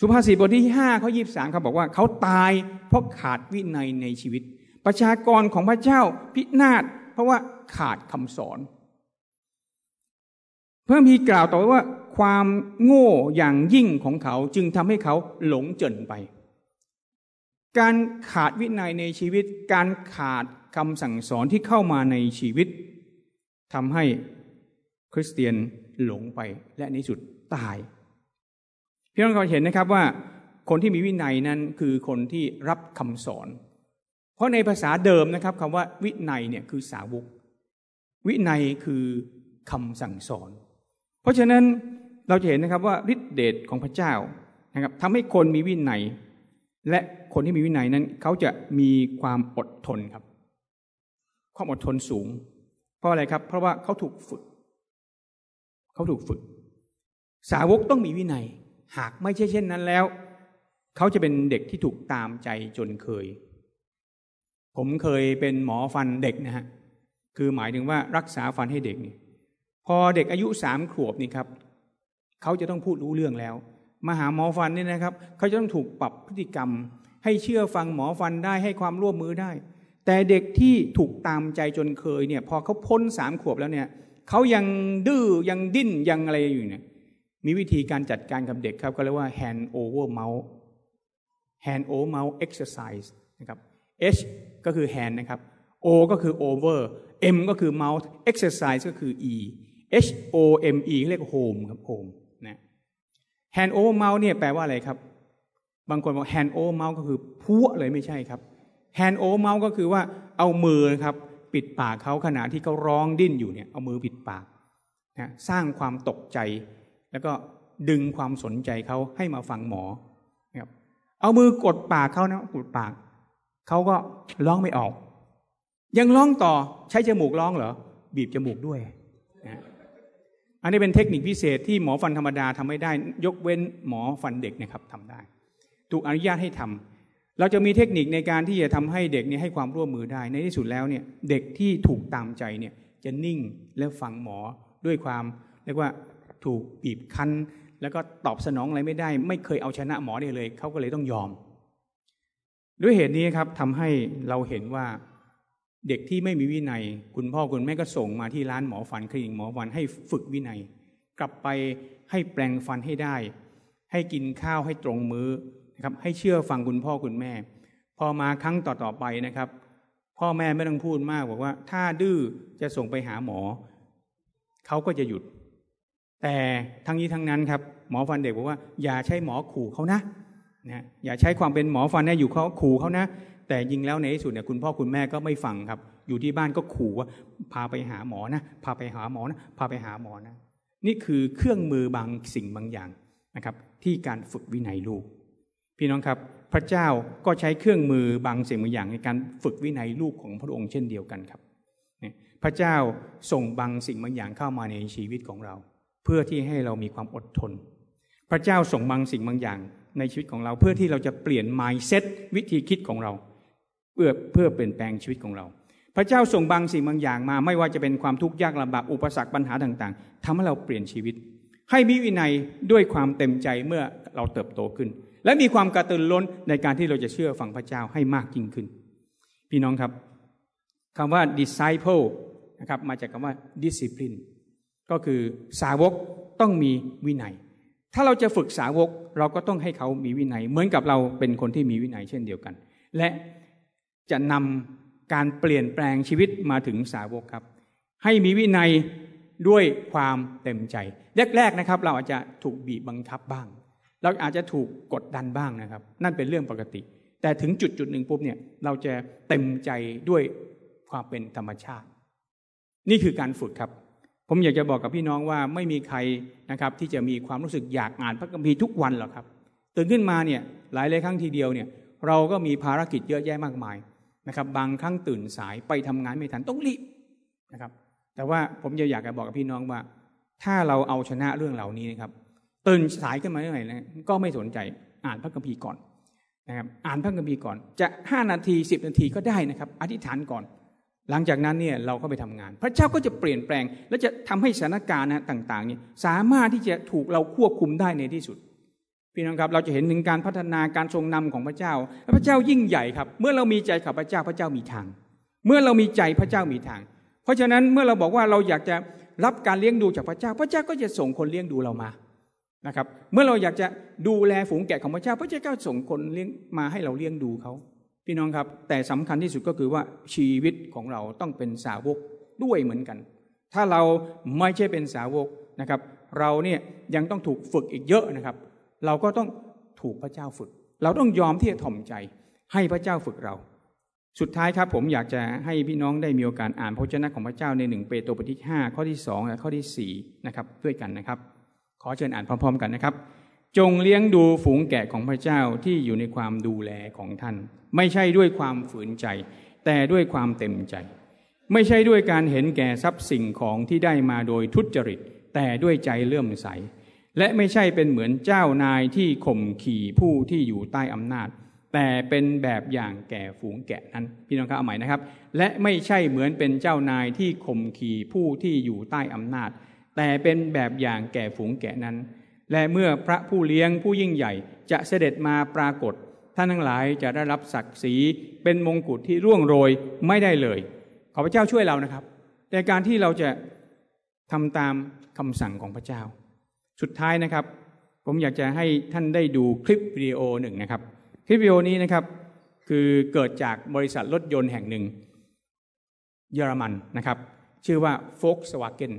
สุภาษิตบทที่ห้าข้อยีบสามเขาบอกว่าเขาตายเพราะขาดวินัยในชีวิต ประชากรของพระเจ้าพินาศเพราะว่าขาดคำสอนเพิ่มพีกล่าวต่อว่าความโง่อย่างยิ่งของเขาจึงทำให้เขาหลงเจินไป การขาดวินัยในชีวิต การขาดคำสั่งสอนที่เข้ามาในชีวิตทำให้คริสเตียนหลงไปและในสุดตาย พี่น้องเราเห็นนะครับว่าคนที่มีวินัยนั้นคือคนที่รับคำสอน เพราะในภาษาเดิมนะครับคำว่าวินัยเนี่ยคือสาวก วินัยคือคำสั่งสอน เพราะฉะนั้นเราจะเห็นนะครับว่าฤทธิเดชของพระเจ้านะครับทำให้คนมีวินัย และคนที่มีวินัยนั้นเขาจะมีความอดทนครับ ความอดทนสูง เพราะอะไรครับ เพราะว่าเขาถูกฝึก เขาถูกฝึก สาวกต้องมีวินัย หากไม่ใช่เช่นนั้นแล้ว เขาจะเป็นเด็กที่ถูกตามใจจนเคย ผมเคยเป็นหมอฟันเด็กนะฮะคือหมายถึงว่ารักษาฟันให้เด็กนี่พอเด็กอายุสามขวบนี่ครับ เขาจะต้องพูดรู้เรื่องแล้ว มาหาหมอฟันนี่นะครับ เขาจะต้องถูกปรับพฤติกรรม ให้เชื่อฟังหมอฟันได้ให้ความร่วมมือได้ แต่เด็กที่ถูกตามใจจนเคยเนี่ย พอเขาพ้นสามขวบแล้วเนี่ยเขายังดื้อยังดิ้นยังอะไรอยู่เนี่ย มีวิธีการจัดการกับเด็กครับก็เรียกว่า hand over mouth hand over mouth exercise นะครับ H ก็คือ hand นะครับ O ก็คือ over M ก็คือ mouth exercise ก็คือ E H O M E เรียก home ครับ home hand over mouth เนี่ยแปลว่าอะไรครับ บางคนบอก hand over mouth ก็คือพัวเลยไม่ใช่ครับ hand over mouth ก็คือว่าเอามือครับ ปิดปากเขาขณะที่เขาร้องดิ้นอยู่เนี่ยเอามือปิดปากนะสร้างความตกใจ แล้วก็ดึงความสนใจเขาให้มาฟังหมอนะครับเอามือกดปากเขานะกดปากเขาก็ร้องไม่ออก ยังร้องต่อใช้จมูกร้องเหรอบีบจมูกด้วย อันนี้เป็นเทคนิคพิเศษที่หมอฟันธรรมดาทำไม่ได้ ยกเว้นหมอฟันเด็กนะครับทำได้ ถูกอนุญาตให้ทำเราจะมีเทคนิคในการที่จะทำให้เด็กนี่ให้ความร่วมมือได้ ในที่สุดแล้วเนี่ยเด็กที่ถูกตามใจเนี่ยจะนิ่งและฟังหมอด้วยความเรียกว่าถูกบีบคั้น แล้วก็ตอบสนองอะไรไม่ได้ ไม่เคยเอาชนะหมอได้เลย เขาก็เลยต้องยอม ด้วยเหตุนี้ครับทำให้เราเห็นว่า เด็กที่ไม่มีวินัย คุณพ่อคุณแม่ก็ส่งมาที่ร้านหมอฟันคลินิกหมอฟันให้ฝึกวินัย กลับไปให้แปลงฟันให้ได้ ให้กินข้าวให้ตรงมือ้อนะครับให้เชื่อฟังคุณพ่อคุณแม่ พอมาครั้งต่อๆไปนะครับ พ่อแม่ไม่ต้องพูดมากบอกว่า ถ้าดื้อจะส่งไปหาหมอเขาก็จะหยุด แต่ทั้งนี้ทั้งนั้นครับหมอฟันเด็กบอกว่าอย่าใช้หมอขู่เขานะนะอย่าใช้ความเป็นหมอฟันเนี่ยอยู่เขาขู่เขานะ แต่ยิงแล้วในที่สุดเนี่ยคุณพ่อคุณแม่ก็ไม่ฟังครับ อยู่ที่บ้านก็ขู่ว่า พาไปหาหมอนะพาไปหาหมอนะพาไปหาหมอนะ นี่คือเครื่องมือบางสิ่งบางอย่างนะครับ ที่การฝึกวินัยลูก พี่น้องครับ พระเจ้าก็ใช้เครื่องมือบางสิ่งบางอย่างในการฝึกวินัยลูกของพระองค์เช่นเดียวกันครับพระเจ้าส่งบางสิ่งบางอย่างเข้ามาในชีวิตของเรา เพื่อที่ให้เรามีความอดทน พระเจ้าส่งบางสิ่งบางอย่างในชีวิตของเรา เพื่อที่เราจะเปลี่ยน mindset วิธีคิดของเรา พื่อเพื่อเปลี่ยนแปลงชีวิตของเรา พระเจ้าส่งบางสิ่งบางอย่างมา ไม่ว่าจะเป็นความทุกข์ยากลำบากอุปสรรคปัญหาต่าง ๆทำให้เราเปลี่ยนชีวิต ให้มีวินัยด้วยความเต็มใจเมื่อเราเติบโตขึ้น และมีความกระตือร้นในการที่เราจะเชื่อฟังพระเจ้าให้มากยิ่งขึ้น พี่น้องครับคำว่า disciple นะครับมาจากคำว่า discipline ก็คือสาวกต้องมีวินัย ถ้าเราจะฝึกสาวกเราก็ต้องให้เขามีวินัย เหมือนกับเราเป็นคนที่มีวินัยเช่นเดียวกัน และ จะนำการเปลี่ยนแปลงชีวิตมาถึงสาวกครับ ให้มีวินัยด้วยความเต็มใจ แรกๆนะครับ เราอาจจะถูกบีบบังคับบ้าง เราอาจจะถูกกดดันบ้างนะครับ นั่นเป็นเรื่องปกติ แต่ถึงจุดจุดหนึ่งปุ๊บเนี่ยเราจะเต็มใจด้วยความเป็นธรรมชาติ นี่คือการฝึกครับ ผมอยากจะบอกกับพี่น้องว่าไม่มีใครนะครับ ที่จะมีความรู้สึกอยากอ่านพระคัมภีร์ทุกวันหรอกครับตื่นขึ้นมาเนี่ยหลายเลายครั้งทีเดียวเนี่ยเราก็มีภารกิจเยอะแยะมากมาย นะครับ บางครั้งตื่นสายไปทำงานไม่ทันต้องรีบนะครับ แต่ว่าผมจะอยากจะบอกกับพี่น้องว่า ถ้าเราเอาชนะเรื่องเหล่านี้นะครับ ตื่นสายขึ้นมาเมื่อไหร่นะก็ไม่สนใจอ่านพระคัมภีร์ก่อนนะครับ อ่านพระคัมภีร์ก่อน จะห้านาทีสิบนาทีก็ได้นะครับ อธิษฐานก่อน หลังจากนั้นเนี่ยเราก็ไปทำงาน พระเจ้าก็จะเปลี่ยนแปลง และจะทำให้สถานการณ์ต่างๆเนี่ยสามารถที่จะถูกเราควบคุมได้ในที่สุด พี่น้องครับเราจะเห็นถึงการพัฒนาการทรงนำของพระเจ้าพระเจ้ายิ่งใหญ่ครับ เมื่อเรามีใจกับพระเจ้าพระเจ้ามีทาง เมื่อเรามีใจพระเจ้ามีทาง เพราะฉะนั้นเมื่อเราบอกว่าเราอยากจะรับการเลี้ยงดูจากพระเจ้า พระเจ้าก็จะส่งคนเลี้ยงดูเรามานะครับ เมื่อเราอยากจะดูแลฝูงแกะของพระเจ้า พระเจ้าก็ส่งคนเลี้ยงมาให้เราเลี้ยงดูเขาพี่น้องครับ แต่สำคัญที่สุดก็คือว่าชีวิตของเราต้องเป็นสาวกด้วยเหมือนกัน ถ้าเราไม่ใช่เป็นสาวกนะครับ เราเนี่ยยังต้องถูกฝึกอีกเยอะนะครับ เราก็ต้องถูกพระเจ้าฝึก เราต้องยอมที่จะถ่อมใจ ให้พระเจ้าฝึกเรา สุดท้ายครับผมอยากจะให้พี่น้องได้มีโอกาสอ่านพระเจ้าของพระเจ้าในหนึ่งเปโตรบทที่ห้าข้อที่สองและข้อที่สี่นะครับด้วยกันนะครับ ขอเชิญอ่านพร้อม ๆ กันนะครับ จงเลี้ยงดูฝูงแกะของพระเจ้าที่อยู่ในความดูแลของท่าน ไม่ใช่ด้วยความฝืนใจ แต่ด้วยความเต็มใจ ไม่ใช่ด้วยการเห็นแก่ทรัพย์สิ่งของที่ได้มาโดยทุจริต แต่ด้วยใจเลื่อมใส และไม่ใช่เป็นเหมือนเจ้านายที่ข่มขี่ผู้ที่อยู่ใต้อำนาจ แต่เป็นแบบอย่างแก่ฝูงแกะนั้น พี่น้องครับเอาใหม่นะครับ และไม่ใช่เหมือนเป็นเจ้านายที่ข่มขี่ผู้ที่อยู่ใต้อำนาจ แต่เป็นแบบอย่างแก่ฝูงแกะนั้น และเมื่อพระผู้เลี้ยงผู้ยิ่งใหญ่จะเสด็จมาปรากฏท่านทั้งหลายจะได้รับศักดิ์ศรีเป็นมงกุฎที่ร่วงโรยไม่ได้เลย ขอพระเจ้าช่วยเรานะครับในการที่เราจะทำตามคำสั่งของพระเจ้า สุดท้ายนะครับ ผมอยากจะให้ท่านได้ดูคลิปวิดีโอหนึ่งนะครับ คลิปวิดีโอนี้นะครับ คือเกิดจากบริษัทรถยนต์แห่งหนึ่ง เยอรมันนะครับ ชื่อว่า Volkswagen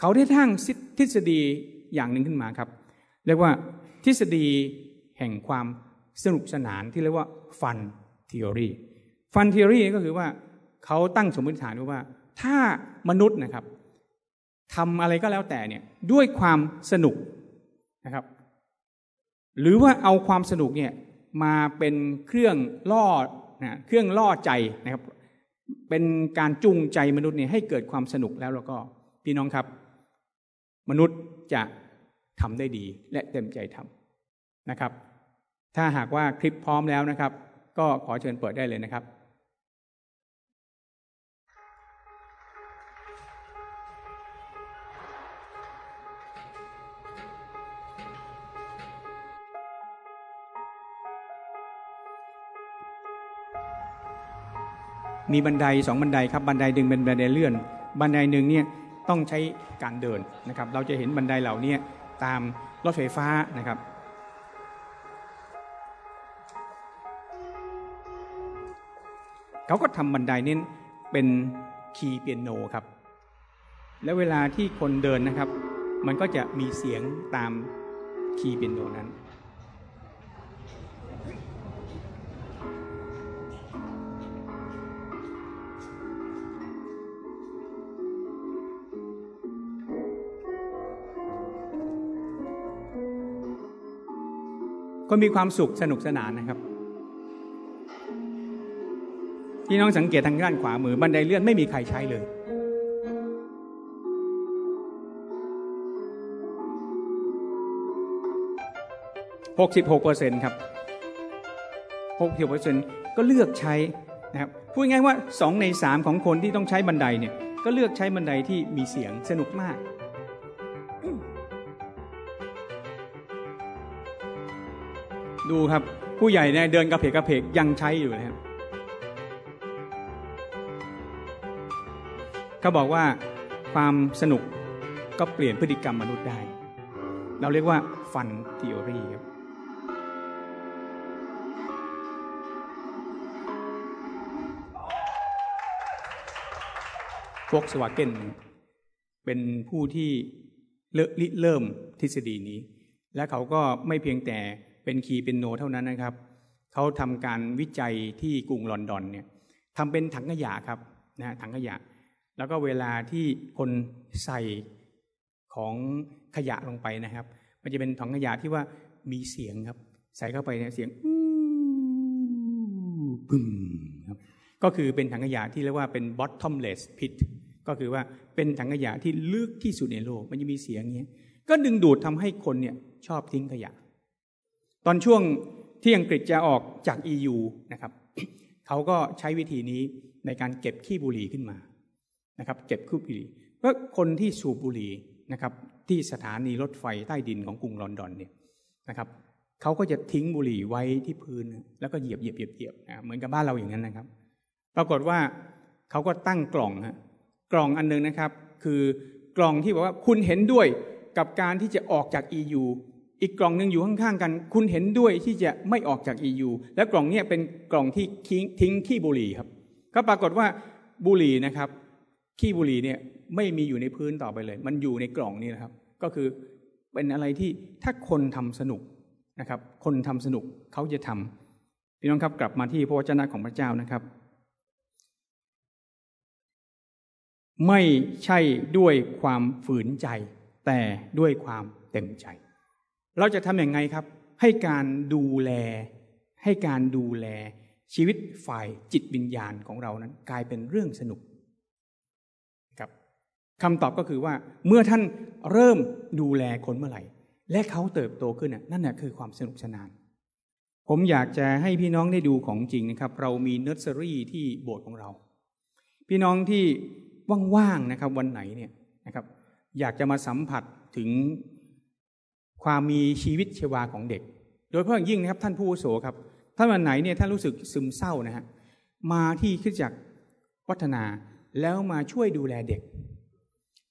เขาได้ทั้งทฤษฎีอย่างหนึ่งขึ้นมาครับ เรียกว่าทฤษฎีแห่งความสนุกสนานที่เรียกว่า Fun Theory Fun Theory ก็คือว่าเขาตั้งสมมติฐานว่า ถ้ามนุษย์นะครับ ทำอะไรก็แล้วแต่เนี่ยด้วยความสนุกนะครับ หรือว่าเอาความสนุกเนี่ยมาเป็นเครื่องล่อนะเครื่องล่อใจนะครับ เป็นการจูงใจมนุษย์เนี่ยให้เกิดความสนุกแล้วแล้วก็พี่น้องครับ มนุษย์จะทำได้ดีและเต็มใจทำนะครับ ถ้าหากว่าคลิปพร้อมแล้วนะครับ ก็ขอเชิญเปิดได้เลยนะครับ มีบันไดสองบันไดครับบันไดหนึ่งเป็นบันไดเลื่อน บันไดหนึ่งเนี่ยต้องใช้การเดินนะครับ เราจะเห็นบันไดเหล่านี้ตามรถไฟฟ้านะครับ เขาก็ทำบันไดนี้เป็นคีย์เปียโนครับ แล้วเวลาที่คนเดินนะครับ มันก็จะมีเสียงตามคีย์เปียโนนั้น ก็มีความสุขสนุกสนานนะครับพี่น้องสังเกตทางด้านขวามือบันไดเลื่อนไม่มีใครใช้เลยหกสิบหกเปอร์เซ็นครับหกสิบเปอร์เซ็นก็เลือกใช้นะครับ พูดง่ายว่าสองในสามของคนที่ต้องใช้บันไดเนี่ย ก็เลือกใช้บันไดที่มีเสียงสนุกมาก ดูครับ ผู้ใหญ่เนี่ยเดินกระเพกกระเพกยังใช้อยู่นะครับเขาบอกว่าความสนุกก็เปลี่ยนพฤติกรรมมนุษย์ได้ เราเรียกว่าฟันทีโอรีครับฟกสวาเกนเป็นผู้ที่เริ่มทฤษฎีนี้ และเขาก็ไม่เพียงแต่ เป็นคีย์เป็นโนเท่านั้นนะครับเขาทำการวิจัยที่กรุงลอนดอนเนี่ยทำเป็นถังขยะครับนะถังขยะ แล้วก็เวลาที่คนใส่ของขยะลงไปนะครับ มันจะเป็นถังขยะที่ว่ามีเสียงครับ ใส่เข้าไปเนี่ยเสียงปึ้มครับก็คือเป็นถังขยะที่เรียกว่าเป็น bottomless pit ก็คือว่าเป็นถังขยะที่ลึกที่สุดในโลก มันจะมีเสียงเงี้ยก็ดึงดูดทำให้คนเนี่ยชอบทิ้งขยะ ตอนช่วงที่อังกฤษจะออกจาก EU นะครับเขาก็ใช้วิธีนี้ในการเก็บขี้บุหรี่ขึ้นมานะครับ เก็บขี้บุหรี่เพราะคนที่สูบบุหรี่นะครับ ที่สถานีรถไฟใต้ดินของกรุงลอนดอนเนี่ยนะครับเขาก็จะทิ้งบุหรี่ไว้ที่พื้น แล้วก็เหยียบเหยียบเหยียบเหยียบเหมือนกับบ้านเราอย่างนั้นนะครับ ปรากฏว่าเขาก็ตั้งกล่องฮะกล่องอันนึงนะครับ คือกล่องที่บอกว่าคุณเห็นด้วยกับการที่จะออกจาก EU อีกกล่องหนึ่งอยู่ข้างๆกัน คุณเห็นด้วยที่จะไม่ออกจาก EU และกล่องนี้เป็นกล่องที่ทิ้งขี้บุหรี่ครับ ก็ปรากฏว่าบุหรี่นะครับขี้บุหรี่เนี่ยไม่มีอยู่ในพื้นต่อไปเลย มันอยู่ในกล่องนี้นะครับ ก็คือเป็นอะไรที่ถ้าคนทำสนุกนะครับ คนทำสนุกเขาจะทำพี่น้องครับกลับมาที่พระวจนะของพระเจ้านะครับ ไม่ใช่ด้วยความฝืนใจ แต่ด้วยความเต็มใจ เราจะทำอย่างไงครับ ให้การดูแล ให้การดูแลชีวิตฝ่ายจิตวิญญาณของเรานั้น กลายเป็นเรื่องสนุกครับคำตอบก็คือว่าเมื่อท่านเริ่มดูแลคนเมื่อไหร่ และเขาเติบโตขึ้นนั่นแหละคือความสนุกสนาน ผมอยากจะให้พี่น้องได้ดูของจริงนะครับ เรามีเนอร์เซอรี่ที่โบสถ์ของเรา พี่น้องที่ว่างๆนะครับวันไหนเนี่ยนะครับ อยากจะมาสัมผัสถึง ความมีชีวิตชีวาของเด็ก โดยเฉพาะอย่างยิ่งนะครับท่านผู้โสครับถ้าวันไหนเนี่ยท่านรู้สึกซึมเศร้านะฮะมาที่ขึ้นจากวัฒนาแล้วมาช่วยดูแลเด็ก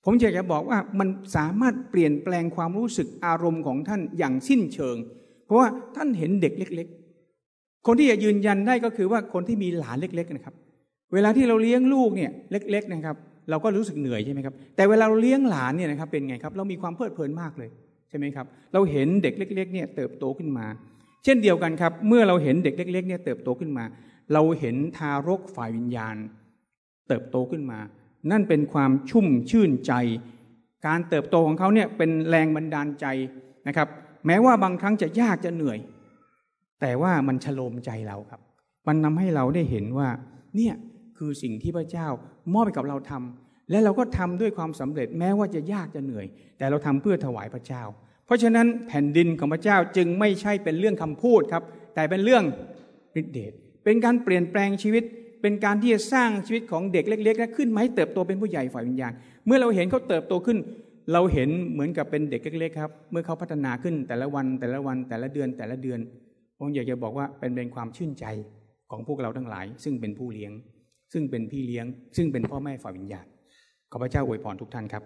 ผมอยากจะบอกว่ามันสามารถเปลี่ยนแปลงความรู้สึกอารมณ์ของท่านอย่างสิ้นเชิง เพราะว่าท่านเห็นเด็กเล็ก ๆ คนที่จะยืนยันได้ก็คือว่าคนที่มีหลานเล็ก ๆ นะครับ เวลาที่เราเลี้ยงลูกเนี่ยเล็ก ๆ นะครับ เราก็รู้สึกเหนื่อยใช่ไหมครับแต่เวลาเราเลี้ยงหลานเนี่ยนะครับเป็นไงครับเรามีความเพลิดเพลินมากเลย ช่ไหมครับ เราเห็นเด็กเล็กๆเนี่ยเติบโตขึ้นมา เช่นเดียวกันครับ เมื่อเราเห็นเด็กเล็กๆเนี่ยเติบโตขึ้นมา เราเห็นทารกฝ่ายวิญญาณ เติบโตขึ้นมา นั่นเป็นความชุ่มชื่นใจ การเติบโตของเขาเนี่ยเป็นแรงบันดาลใจนะครับ แม้ว่าบางครั้งจะยากจะเหนื่อย แต่ว่ามันฉโลมใจเราครับ มันนำให้เราได้เห็นว่าเนี่ยคือสิ่งที่พระเจ้ามอบให้กับเราทำ และเราก็ทำด้วยความสำเร็จแม้ว่าจะยากจะเหนื่อย แต่เราทำเพื่อถวายพระเจ้า เพราะฉะนั้นแผ่นดินของพระเจ้าจึงไม่ใช่เป็นเรื่องคำพูดครับ แต่เป็นเรื่องฤทธิเดชเป็นการเปลี่ยนแปลงชีวิต เป็นการที่จะสร้างชีวิตของเด็กเล็กๆและขึ้นมาให้เติบโตเป็นผู้ใหญ่ฝ่ายวิญญาณ เมื่อเราเห็นเขาเติบโตขึ้น เราเห็นเหมือนกับเป็นเด็กเล็กๆครับ เมื่อเขาพัฒนาขึ้นแต่ละวันแต่ละวันแต่ละเดือนแต่ละเดือนผมอยากจะบอกว่าเป็นเป็นความชื่นใจของพวกเราทั้งหลาย ซึ่งเป็นผู้เลี้ยง ซึ่งเป็นพี่เลี้ยง ซึ่งเป็นพ่อแม่ฝ่ายวิญญาณ ขอพระเจ้าอวยพรทุกท่านครับ